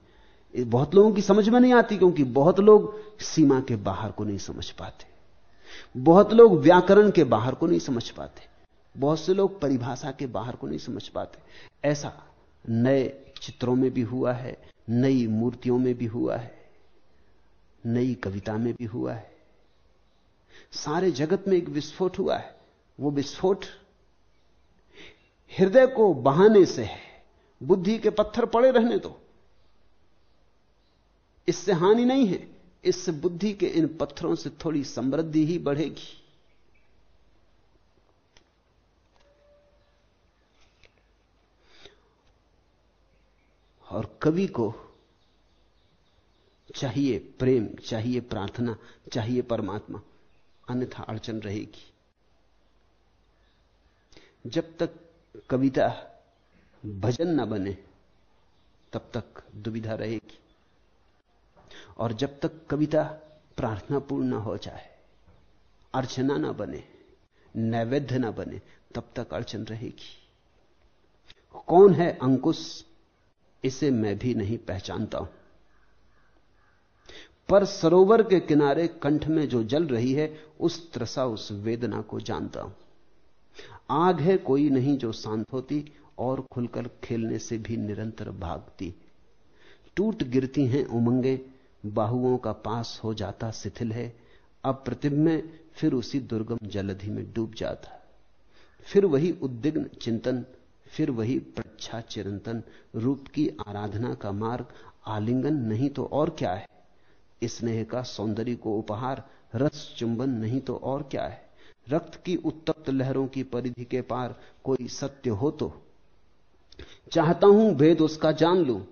बहुत लोगों की समझ में नहीं आती क्योंकि बहुत लोग सीमा के बाहर को नहीं समझ पाते। बहुत लोग व्याकरण के बाहर को नहीं समझ पाते। बहुत से लोग परिभाषा के बाहर को नहीं समझ पाते। ऐसा नए चित्रों में भी हुआ है, नई मूर्तियों में भी हुआ है, नई कविता में भी हुआ है। सारे जगत में एक विस्फोट हुआ है। वो विस्फोट हृदय को बहाने से है। बुद्धि के पत्थर पड़े रहने दो। इससे हानि नहीं है। इससे बुद्धि के इन पत्थरों से थोड़ी समृद्धि ही बढ़ेगी। और कवि को चाहिए प्रेम, चाहिए प्रार्थना, चाहिए परमात्मा। अन्यथा अड़चन रहेगी। जब तक कविता भजन न बने, तब तक दुविधा रहेगी। और जब तक कविता प्रार्थनापूर्ण न हो जाए, अर्चना न बने, नैवेद्य न बने, तब तक अड़चन रहेगी। कौन है अंकुश? इसे मैं भी नहीं पहचानता हूँ। पर सरोवर के किनारे कंठ में जो जल रही है, उस त्रसा, उस वेदना को जानता हूँ। आग है कोई नहीं जो शांत होती और खुलकर खेलने से भी निरंतर भागती। टूट गिरती हैं उमंगे, बाहुओं का पास हो जाता शिथिल है, अप्रतिम में फिर उसी दुर्गम जलधि में डूब जाता। फिर वही उद्विग्न चिंतन, फिर वही प्रच्छा चिरंतन, रूप की आराधना का मार्ग, आलिंगन नहीं तो और क्या है? स्नेह का सौंदर्य को उपहार, रस चुंबन नहीं तो और क्या है? रक्त की उत्तप्त लहरों की परिधि के पार कोई सत्य हो तो। चाहता हूँ भेद उसका जान लू।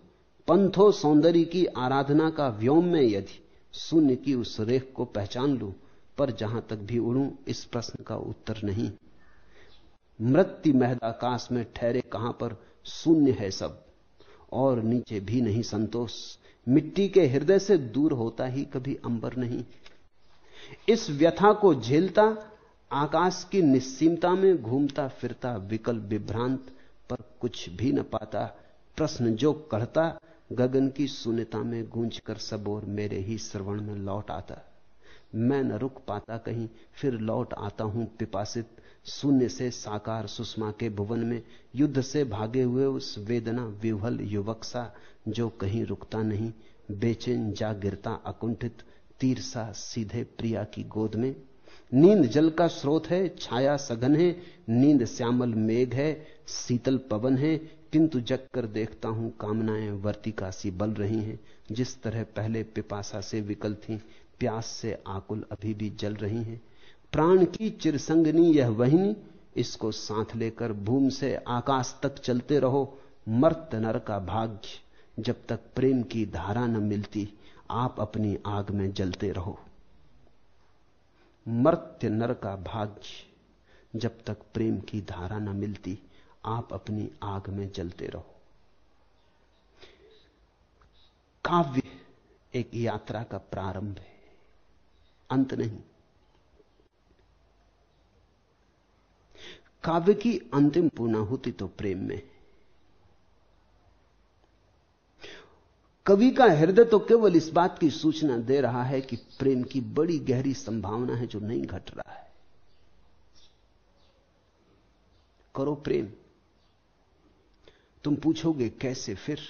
पंथो सौंदर्य की आराधना का व्योम में यदि शून्य की उस रेख को पहचान लू, पर जहाँ तक भी उड़ू, इस प्रश्न का उत्तर नहीं। मृत्यु महदाकाश में ठहरे कहाँ पर शून्य है सब? और नीचे भी नहीं संतोष। मिट्टी के हृदय से दूर होता ही कभी अंबर नहीं। इस व्यथा को झेलता, आकाश की निस्सीमता में घूमता फिरता विकल विभ्रांत पर कुछ भी न पाता। प्रश्न जो कढ़ता गगन की शून्यता में गूंज कर सब और मेरे ही श्रवण में लौट आता। मैं न रुक पाता कहीं, फिर लौट आता हूँ पिपासित। शून्य से साकार सुषमा के भुवन में युद्ध से भागे हुए उस वेदना विवल युवक सा, जो कहीं रुकता नहीं, बेचैन जा गिरता अकुंठित तीर सा सीधे प्रिया की गोद में। नींद जल का स्रोत है, छाया सघन है, नींद श्यामल मेघ है, शीतल पवन है, किंतु जग कर देखता हूँ कामनाएँ वर्तिका सी बल रही हैं। जिस तरह पहले पिपासा से विकल थी, प्यास से आकुल अभी भी जल रही हैं। प्राण की चिरसंगनी यह वहिनी, इसको साथ लेकर भूम से आकाश तक चलते रहो, मर्त नर का भाग्य, जब तक प्रेम की धारा न मिलती, आप अपनी आग में जलते रहो। मर्त्य नर का भाग्य, जब तक प्रेम की धारा न मिलती, आप अपनी आग में जलते रहो। काव्य एक यात्रा का प्रारंभ है, अंत नहीं। काव्य की अंतिम पूर्णाहुति तो प्रेम में कवि का हृदय तो केवल इस बात की सूचना दे रहा है कि प्रेम की बड़ी गहरी संभावना है जो नहीं घट रहा है। करो प्रेम। तुम पूछोगे कैसे फिर?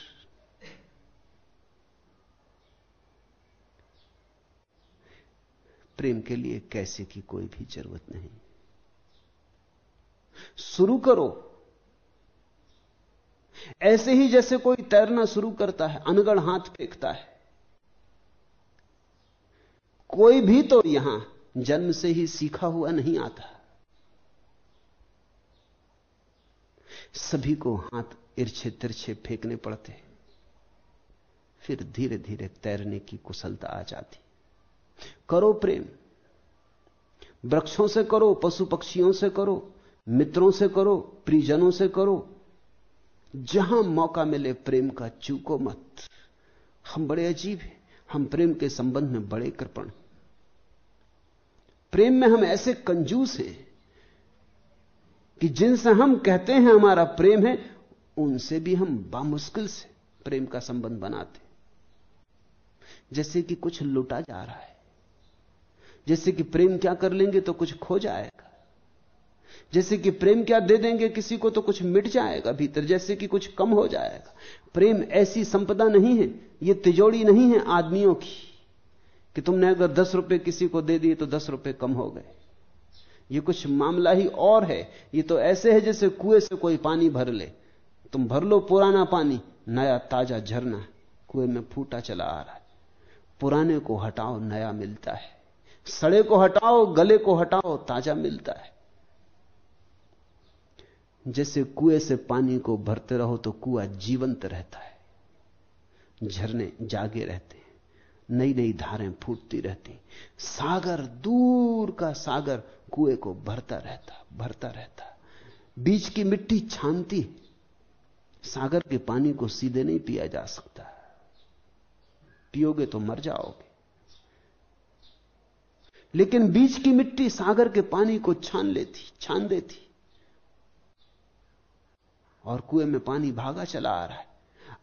प्रेम के लिए कैसे की कोई भी ज़रूरत नहीं। शुरू करो। ऐसे ही जैसे कोई तैरना शुरू करता है, अनगढ़ हाथ फेंकता है। कोई भी तो यहाँ जन्म से ही सीखा हुआ नहीं आता। सभी को हाथ इर्छे तिरछे फेंकने पड़ते फिर धीरे धीरे तैरने की कुशलता आ जाती। करो प्रेम। वृक्षों से करो, पशु पक्षियों से करो मित्रों से करो प्रिजनों से करो। जहाँ मौका मिले प्रेम का चूको मत। हम बड़े अजीब हैं। हम प्रेम के संबंध में बड़े कृपण। प्रेम में हम ऐसे कंजूस हैं कि जिनसे हम कहते हैं हमारा प्रेम है, उनसे भी हम बामुश्किल से प्रेम का संबंध बनाते जैसे कि कुछ लुटा जा रहा है। जैसे कि प्रेम क्या कर लेंगे तो कुछ खो जाएगा। जैसे कि प्रेम क्या दे देंगे किसी को तो कुछ मिट जाएगा भीतर, जैसे कि कुछ कम हो जाएगा। प्रेम ऐसी संपदा नहीं है यह तिजोड़ी नहीं है आदमियों की, कि तुमने अगर दस रुपए किसी को दे दिए तो दस रुपए कम हो गए। ये कुछ मामला ही और है, ये तो ऐसे है जैसे कुएँ से कोई पानी भर ले। तुम भर लो पुराना पानी, नया ताज़ा झरना, कुएँ में फूटा चला आ रहा है। पुराने को हटाओ, नया मिलता है। सड़े को हटाओ, गले को हटाओ, ताज़ा मिलता है। जैसे कुएँ से पानी को भरते रहो तो कुआ जीवंत रहता है। झरने जागे रहते हैं नई नई धारें फूटती रहती सागर, दूर का सागर कुएँ को भरता रहता भरता रहता। बीच की मिट्टी छानती सागर के पानी को सीधे नहीं पिया जा सकता। पियोगे तो मर जाओगे। लेकिन बीच की मिट्टी सागर के पानी को छान लेती, छान देती। और कुएँ में पानी भागा चला आ रहा है।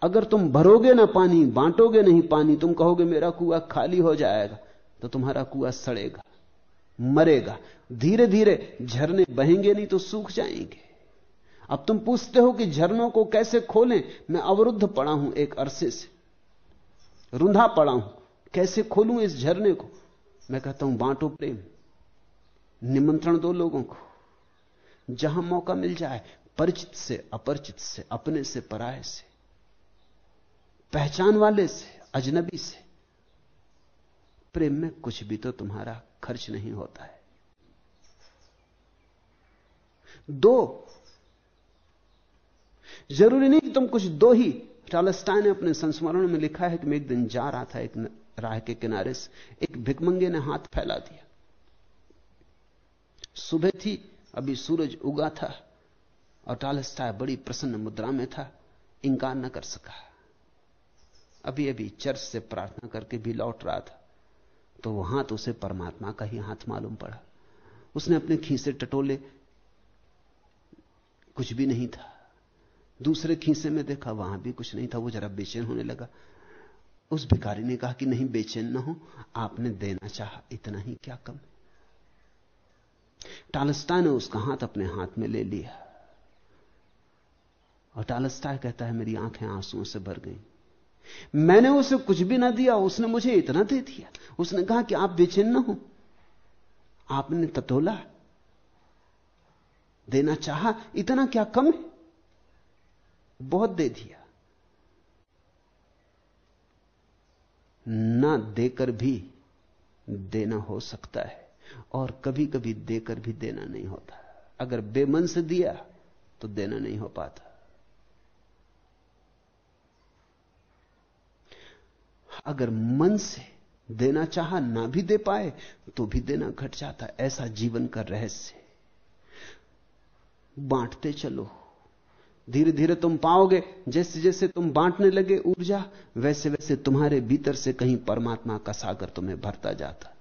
अगर तुम भरोगे ना पानी, बांटोगे नहीं पानी, तुम कहोगे, मेरा कुआ खाली हो जाएगा तो तुम्हारा कुआ सड़ेगा, मरेगा। धीरे धीरे झरने बहेंगे नहीं तो सूख जाएँगे। अब तुम पूछते हो कि झरनों को कैसे खोलें? मैं अवरुद्ध पड़ा हूँ एक अरसे से। रुंधा पड़ा हूँ। कैसे खोलूं इस झरने को? मैं कहता हूँ, बांटो प्रेम, निमंत्रण दो लोगों को। जहाँ मौका मिल जाए परिचित से अपरिचित से, अपने से, पराये से, पहचान वाले से, अजनबी से, प्रेम में कुछ भी तो तुम्हारा खर्च नहीं होता है। दो, ज़रूरी नहीं कि तुम कुछ दो ही टालस्टाइन ने अपने संस्मरण में लिखा है कि मैं एक दिन जा रहा था एक राह के किनारे से, एक भिकमंगे ने हाथ फैला दिया। सुबह थी, अभी सूरज उगा था। और टालस्टाय बड़ी प्रसन्न मुद्रा में था, इंकार न कर सका। अभी अभी चर्च से प्रार्थना करके भी लौट रहा था तो वो हाथ उसे परमात्मा का ही हाथ मालूम पड़ा। उसने अपने खीसे टटोले, कुछ भी नहीं था। दूसरे खीसे में देखा, वहाँ भी कुछ नहीं था, वो जरा बेचैन होने लगा। उस भिखारी ने कहा कि नहीं, बेचैन ना हो, आपने देना चाहा, इतना ही क्या कम टालस्टा ने उसका हाथ अपने हाथ में ले लिया। और टालस्टा कहता है, मेरी आँखें आंसुओं से भर गई। मैंने उसे कुछ भी ना दिया, उसने मुझे इतना दे दिया। उसने कहा कि आप बेचैन ना हो। आपने तटोला। देना चाहा, इतना क्या कम है? बहुत दे दिया। ना देकर भी देना हो सकता है, और कभी कभी देकर भी देना नहीं होता। अगर बेमन से दिया तो देना नहीं हो पाता। अगर मन से देना चाहा, ना भी दे पाए तो भी देना घट जाता ऐसा जीवन का रहस्य बांटते चलो। धीरे धीरे तुम पाओगे जैसे जैसे तुम बांटने लगे ऊर्जा वैसे वैसे तुम्हारे भीतर से कहीं परमात्मा का सागर तुम्हें भरता जाता।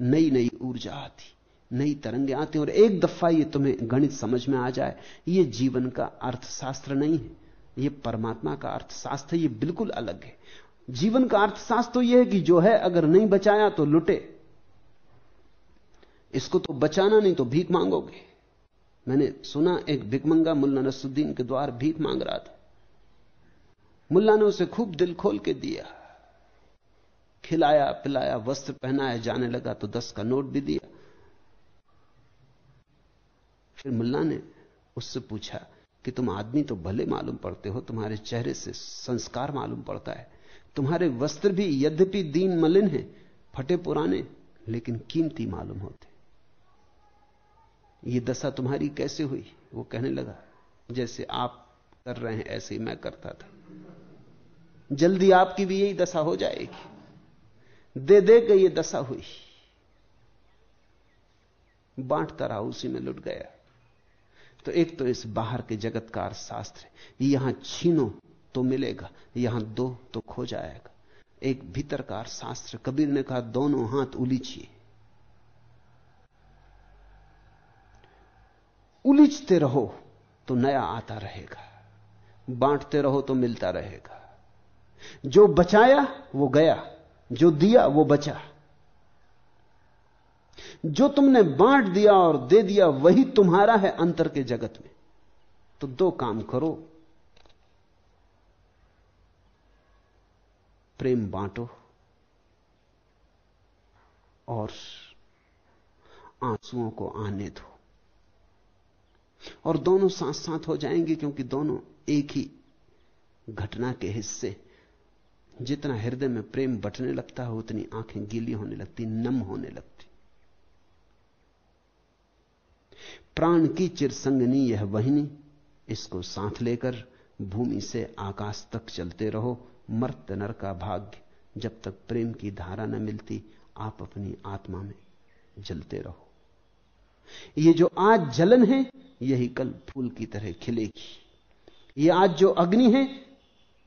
नई नई ऊर्जा आती, नई तरंगे आती, और एक दफ़ा ये तुम्हें गणित समझ में आ जाए, ये जीवन का अर्थशास्त्र नहीं है। ये परमात्मा का अर्थशास्त्र, ये बिल्कुल अलग है। जीवन का अर्थशास्त्र तो यह है कि जो है, अगर नहीं बचाया तो लुटे। इसको तो बचाना नहीं तो भीख मांगोगे। मैंने सुना, एक भिकमंगा मुल्ला नसुद्दीन के द्वार भीख मांग रहा था। मुल्ला ने उसे खूब दिल खोल के दिया। खिलाया, पिलाया, वस्त्र पहनाया, जाने लगा तो दस का नोट भी दिया। फिर मुल्ला ने उससे पूछा कि तुम आदमी तो भले मालूम पड़ते हो, तुम्हारे चेहरे से संस्कार मालूम पड़ता है। तुम्हारे वस्त्र भी यद्यपि दीन मलिन है, फटे पुराने, लेकिन कीमती मालूम होते। ये दशा तुम्हारी कैसे हुई? वो कहने लगा, जैसे आप कर रहे हैं, ऐसे ही मैं करता था। जल्दी आपकी भी यही दशा हो जाएगी। दे दे के ये दशा हुई। बांटता रहा उसी में लुट गया। तो एक तो इस बाहर के जगत का शास्त्र यहाँ छीनो तो मिलेगा, यहाँ दो तो खो जाएगा। एक भीतरकार शास्त्र, कबीर ने कहा, दोनों हाथ उलीचिए। उलिझते रहो तो नया आता रहेगा, बांटते रहो तो मिलता रहेगा। जो बचाया, वो गया, जो दिया, वो बचा। जो तुमने बांट दिया और दे दिया, वही तुम्हारा है अंतर के जगत में। तो दो काम करो प्रेम बांटो और आंसुओं को आने दो। और दोनों साथ साथ हो जाएँगे क्योंकि दोनों एक ही घटना के हिस्से। जितना हृदय में प्रेम बटने लगता है, उतनी आँखें गीली होने लगती, नम होने लगती। प्राण की चिरसंगनी यह वहिनी, इसको साथ लेकर भूमि से आकाश तक चलते रहो। मर्त नर का भाग्य, जब तक प्रेम की धारा न मिलती, आप अपनी आत्मा में जलते रहो। ये जो आज जलन है, यही कल फूल की तरह खिलेगी। ये आज जो अग्नि है,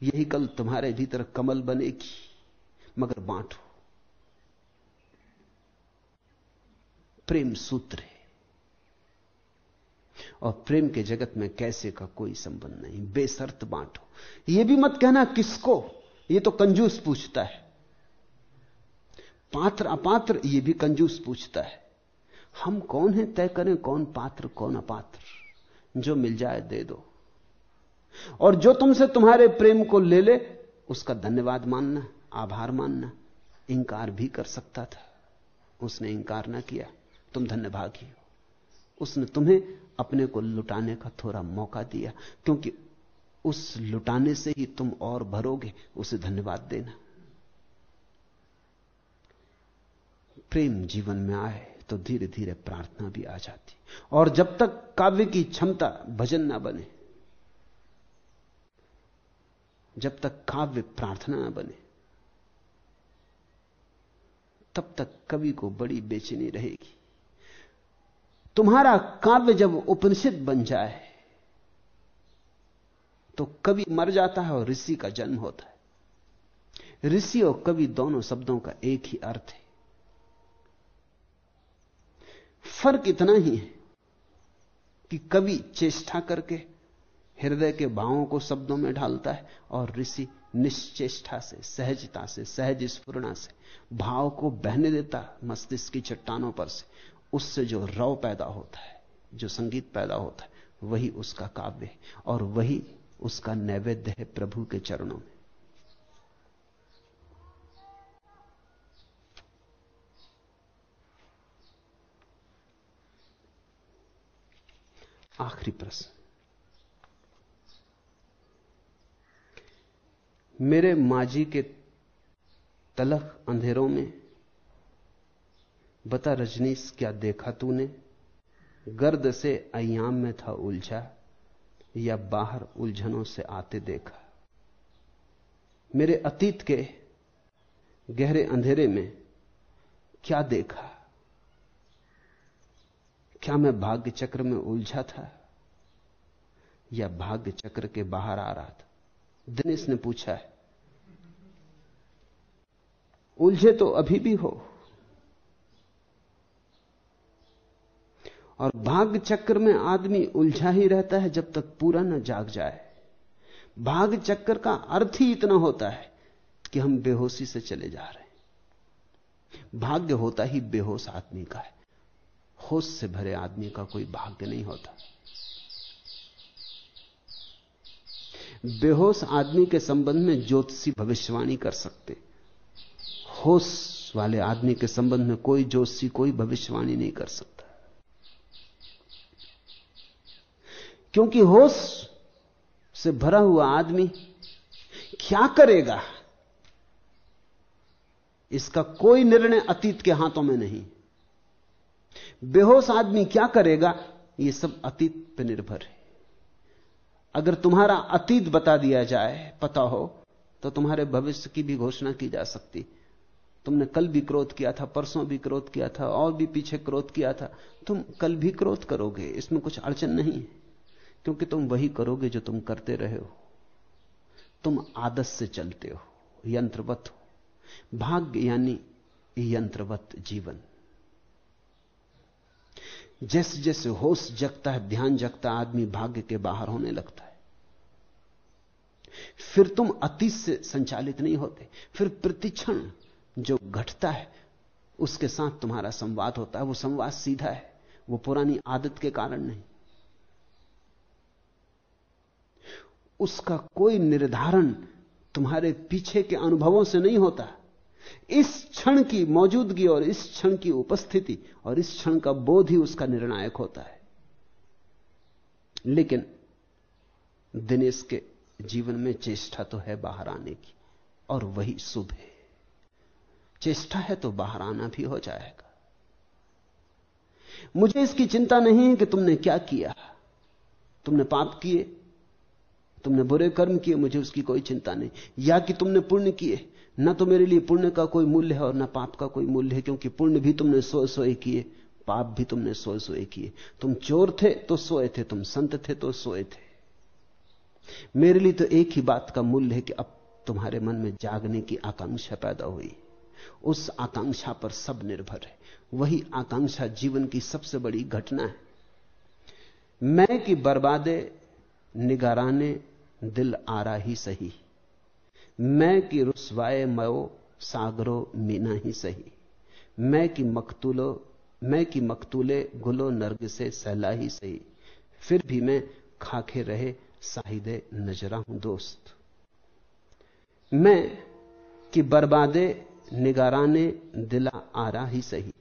यही कल तुम्हारे भीतर कमल बनेगी। मगर बांटो, प्रेम सूत्र है। और प्रेम के जगत में कैसे का कोई संबंध नहीं? बेसर्त बांटो यह भी मत कहना किसको? यह तो कंजूस पूछता है। पात्र अपात्र यह भी कंजूस पूछता है। हम कौन हैं? तय करें कौन पात्र, कौन अपात्र। जो मिल जाए दे दो। और जो तुमसे तुम्हारे प्रेम को ले ले, उसका धन्यवाद मानना, आभार मानना, इंकार भी कर सकता था। उसने इंकार ना किया। तुम धन्यभागी हो। उसने तुम्हें अपने को लुटाने का थोड़ा मौका दिया, क्योंकि उस लुटाने से ही तुम और भरोगे, उसे धन्यवाद देना। प्रेम जीवन में आए तो धीरे धीरे प्रार्थना भी आ जाती। और जब तक काव्य की क्षमता भजन ना बने, जब तक काव्य प्रार्थना ना बने, तब तक कवि को बड़ी बेचैनी रहेगी। तुम्हारा काव्य जब उपनिषद बन जाए तो कवि मर जाता है और ऋषि का जन्म होता है। ऋषि और कवि दोनों शब्दों का एक ही अर्थ है। फ़र्क इतना ही है कि कवि चेष्टा करके हृदय के भावों को शब्दों में ढालता है और ऋषि निश्चेष्टा से, सहजता से, सहज स्फुरना से, भाव को बहने देता मस्तिष्क की चट्टानों पर से। उससे जो रव पैदा होता है, जो संगीत पैदा होता है, वही उसका काव्य है और वही उसका नैवेद्य है प्रभु के चरणों में। आखिरी प्रश्न। मेरे माजी के तलख अंधेरों में बता रजनीश, क्या देखा तूने? गर्द से अयाम में था उलझा, या बाहर उलझनों से आते देखा? मेरे अतीत के गहरे अंधेरे में क्या देखा? क्या मैं भाग्य चक्र में उलझा था, या भाग्य चक्र के बाहर आ रहा था? दिनेश ने पूछा है। उलझे तो अभी भी हो। और भाग्य चक्र में आदमी उलझा ही रहता है जब तक पूरा न जाग जाए। भाग्य चक्र का अर्थ ही इतना होता है कि हम बेहोशी से चले जा रहे हैं। भाग्य होता ही बेहोश आदमी का है। होश से भरे आदमी का कोई भाग्य नहीं होता। बेहोश आदमी के संबंध में ज्योतिषी भविष्यवाणी कर सकते। होश वाले आदमी के संबंध में कोई ज्योतिषी कोई भविष्यवाणी नहीं कर सकता। क्योंकि होश से भरा हुआ आदमी क्या करेगा? इसका कोई निर्णय अतीत के हाथों में नहीं। बेहोश आदमी क्या करेगा? यह सब अतीत पर निर्भर है। अगर तुम्हारा अतीत बता दिया जाए, पता हो तो तुम्हारे भविष्य की भी घोषणा की जा सकती। तुमने कल भी क्रोध किया था, परसों भी क्रोध किया था, और भी पीछे क्रोध किया था। तुम कल भी क्रोध करोगे, इसमें कुछ अड़चन नहीं है। क्योंकि तुम वही करोगे जो तुम करते रहे हो। तुम आदत से चलते हो, यंत्रवत हो। भाग्य यानी यंत्रवत जीवन। जैसे जैसे होश जगता है, ध्यान जगता आदमी भाग्य के बाहर होने लगता है। फिर तुम अतीत से संचालित नहीं होते। फिर प्रतिक्षण जो घटता है, उसके साथ तुम्हारा संवाद होता है। वो संवाद सीधा है। वो पुरानी आदत के कारण नहीं। उसका कोई निर्धारण तुम्हारे पीछे के अनुभवों से नहीं होता। इस क्षण की मौजूदगी और इस क्षण की उपस्थिति और इस क्षण का बोध ही उसका निर्णायक होता है। लेकिन दिनेश के जीवन में चेष्टा तो है बाहर आने की, और वही शुभ है। चेष्टा है तो बाहर आना भी हो जाएगा। मुझे इसकी चिंता नहीं है कि तुमने क्या किया। तुमने पाप किए तुमने बुरे कर्म किए, मुझे उसकी कोई चिंता नहीं। या कि तुमने पुण्य किए। न तो मेरे लिए पुण्य का कोई मूल्य है और न पाप का कोई मूल्य है, क्योंकि पुण्य भी तुमने सोए सोए किए, पाप भी तुमने सोए सोए किए। तुम चोर थे तो सोए थे, तुम संत थे तो सोए थे। मेरे लिए तो एक ही बात का मूल्य है कि अब तुम्हारे मन में जागने की आकांक्षा पैदा हुई। उस आकांक्षा पर सब निर्भर है। वही आकांक्षा जीवन की सबसे बड़ी घटना है। मैं की बर्बादे, निगाराने दिल आरा ही सही। मैं कि रुसवाए मयो सागरो मीना ही सही। मैं की मकतूलो, मैं कि मकतूले गुलो नर्ग से सहला ही सही। फिर भी मैं खाखे रहे साहिदे नजरा हूँ दोस्त। मैं कि बर्बादे निगाराने दिला आरा ही सही।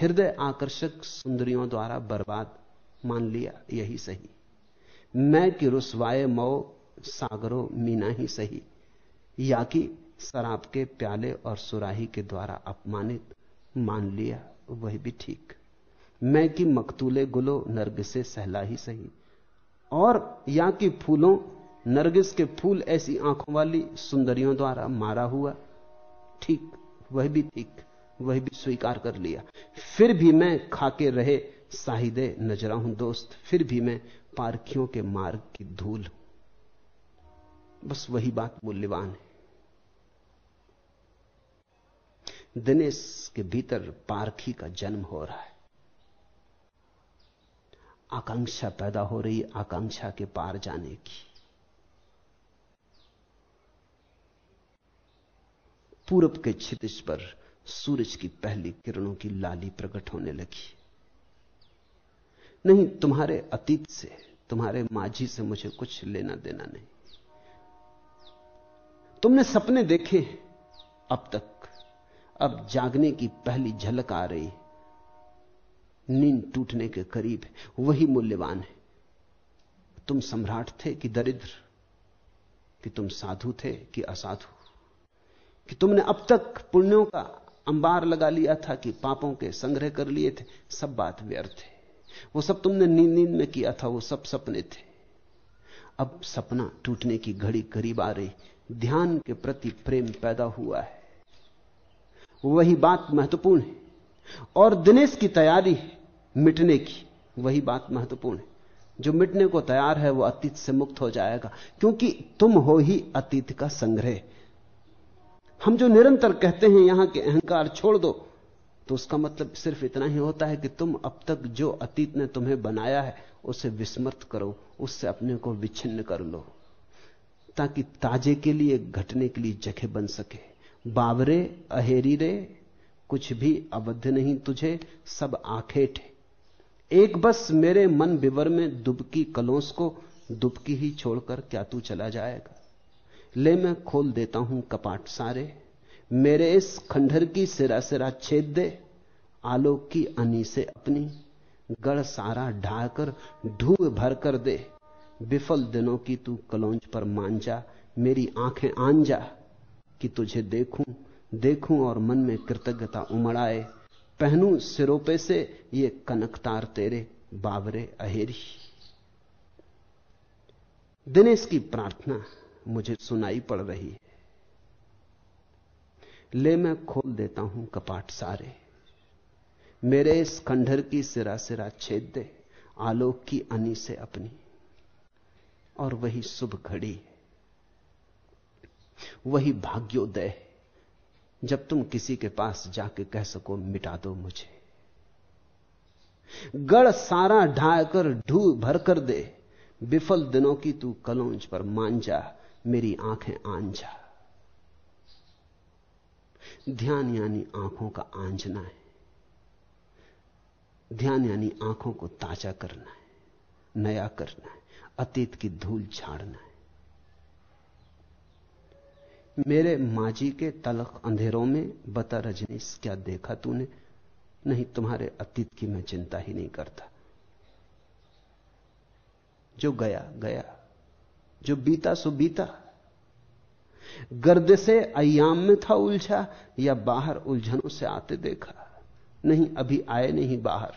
हृदय आकर्षक सुंदरियों द्वारा बर्बाद मान लिया यही सही। मैं कि रुसवाए मो सागरो मीना ही सही। या कि शराब के प्याले और सुराही के द्वारा अपमानित, मान लिया, वही भी ठीक। मैं कि मकतूले गुलो नर्ग से सहला ही सही। और या कि फूलों, नरगिस के फूल ऐसी आँखों वाली सुंदरियों द्वारा मारा हुआ, ठीक, वह भी ठीक, वह भी स्वीकार कर लिया। फिर भी मैं खाके रहे साहिदे नजरा हूँ दोस्त, फिर भी मैं पारखियों के मार्ग की धूल हूँ। बस वही बात मूल्यवान है। दिनेश के भीतर पारखी का जन्म हो रहा है। आकांक्षा पैदा हो रही आकांक्षा के पार जाने की। पूरब के छितिज पर सूरज की पहली किरणों की लाली प्रकट होने लगी। नहीं, तुम्हारे अतीत से, तुम्हारे माझी से मुझे कुछ लेना देना नहीं। तुमने सपने देखे अब तक, अब जागने की पहली झलक आ रही। नींद टूटने के करीब वही मूल्यवान है। तुम सम्राट थे कि दरिद्र, कि तुम साधु थे कि असाधु। कि तुमने अब तक पुण्यों का अंबार लगा लिया था कि पापों के संग्रह कर लिए थे, सब बात व्यर्थ है। वो सब तुमने नींद नींद में किया था, वो सब सपने थे। अब सपना टूटने की घड़ी करीब आ रही ध्यान के प्रति प्रेम पैदा हुआ है। वही बात महत्वपूर्ण है। और दिनेश की तैयारी मिटने की। वही बात महत्वपूर्ण है। जो मिटने को तैयार है, वो अतीत से मुक्त हो जाएगा। क्योंकि तुम हो ही अतीत का संग्रह। हम जो निरंतर कहते हैं, यहाँ के अहंकार छोड़ दो तो उसका मतलब सिर्फ़ इतना ही होता है कि तुम अब तक जो अतीत ने तुम्हें बनाया है, उसे विस्मृत करो, उससे अपने को विच्छिन्न कर लो। ताकि ताजे के लिए, घटने के लिए जगह बन सके। बावरे अहेरी रे कुछ भी अवध नहीं तुझे, सब आखेट एक बस मेरे मन विवर में दुबकी कलोंस को, दुबकी ही छोड़कर क्या तू चला जाएगा? ले मैं खोल देता हूँ कपाट सारे। मेरे इस खंडहर की सिरा सिरा छेद दे, आलोक की अनी से अपनी, गढ़ सारा ढाकर, ढूंढ भर कर दे। विफल दिनों की तू कलौंज पर जा, मेरी आँखें आन जा, कि तुझे देखूँ देखूँ और मन में कृतज्ञता उमड़ आए। पहनू सिरोपे से ये कनकतार तेरे बावरे अहेरी। दिनेश की प्रार्थना मुझे सुनाई पड़ रही है। ले मैं खोल देता हूँ कपाट सारे। मेरे इस खंडर की सिरा सिरा छेद दे, आलोक की अनी से अपनी। और वही शुभ घड़ी है। वही भाग्योदय है। जब तुम किसी के पास जाके कह सको, मिटा दो मुझे। गढ़ सारा ढाकर ढू भर कर दे। विफल दिनों की तू कलौंज पर मान जा, मेरी आँखें जा। ध्यान यानी आँखों का आंजना है। ध्यान यानी आँखों को ताज़ा करना है, नया करना है। अतीत की धूल झाड़ना है। मेरे माजी के तलक अंधेरों में बता रजनीश क्या देखा तूने? नहीं, तुम्हारे अतीत की मैं चिंता ही नहीं करता। जो गया गया। जो बीता, सो बीता। गर्द से अयाम में था उलझा, या बाहर उलझनों से आते देखा। नहीं, अभी आए नहीं बाहर।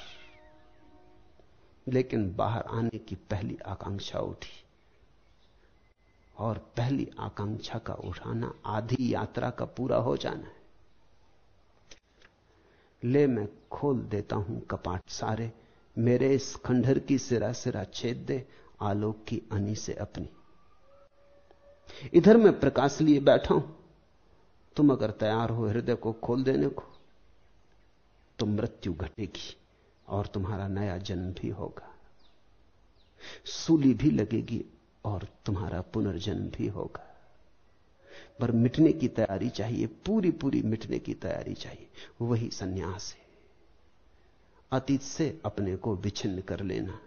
लेकिन बाहर आने की पहली आकांक्षा उठी। और पहली आकांक्षा का उठाना आधी यात्रा का पूरा हो जाना है। ले मैं खोल देता हूँ कपाट सारे, मेरे इस खंडर की सिरा सिरा छेद दे, आलोक की अनी से अपनी। इधर मैं प्रकाश लिए बैठा हूँ। तुम अगर तैयार हो हृदय को खोल देने को तो मृत्यु घटेगी। और तुम्हारा नया जन्म भी होगा। सूली भी लगेगी और तुम्हारा पुनर्जन्म भी होगा। पर मिटने की तैयारी चाहिए पूरी पूरी मिटने की तैयारी चाहिए, वही सन्यास है। अतीत से अपने को विच्छिन्न कर लेना,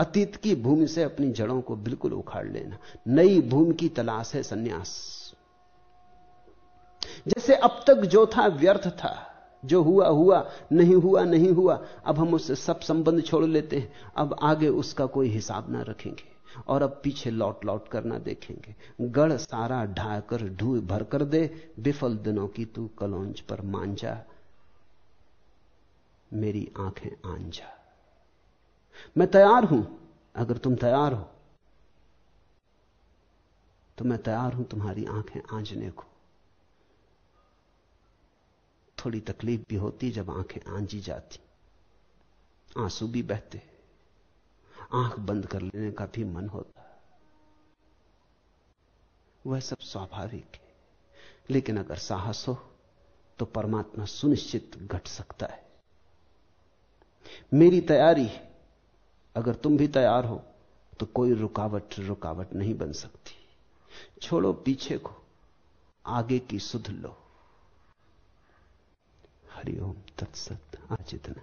अतीत की भूमि से अपनी जड़ों को बिल्कुल उखाड़ लेना, नई भूमि की तलाश है सन्यास। जैसे अब तक जो था, व्यर्थ था जो हुआ हुआ, नहीं हुआ नहीं हुआ, अब हम उससे सब संबंध छोड़ लेते हैं। अब आगे उसका कोई हिसाब ना रखेंगे और अब पीछे लौट लौट कर ना देखेंगे। गढ़ सारा ढाकर ढू भर कर दे, विफल दिनों की तू कलौंज पर मांझा। मेरी आँखें आंझा। मैं तैयार हूँ, अगर तुम तैयार हो तो मैं तैयार हूँ तुम्हारी आँखें आंजने को। थोड़ी तकलीफ़ भी होती जब आँखें आंजी जाती। आँसू भी बहते। आँख बंद कर लेने का भी मन होता। वह सब स्वाभाविक है। लेकिन अगर साहस हो तो परमात्मा सुनिश्चित घट सकता है। मेरी तैयारी अगर तुम भी तैयार हो तो कोई रुकावट रुकावट नहीं बन सकती। छोड़ो, पीछे को। आगे की सुध लो। हरिओम तत्सत आज इतना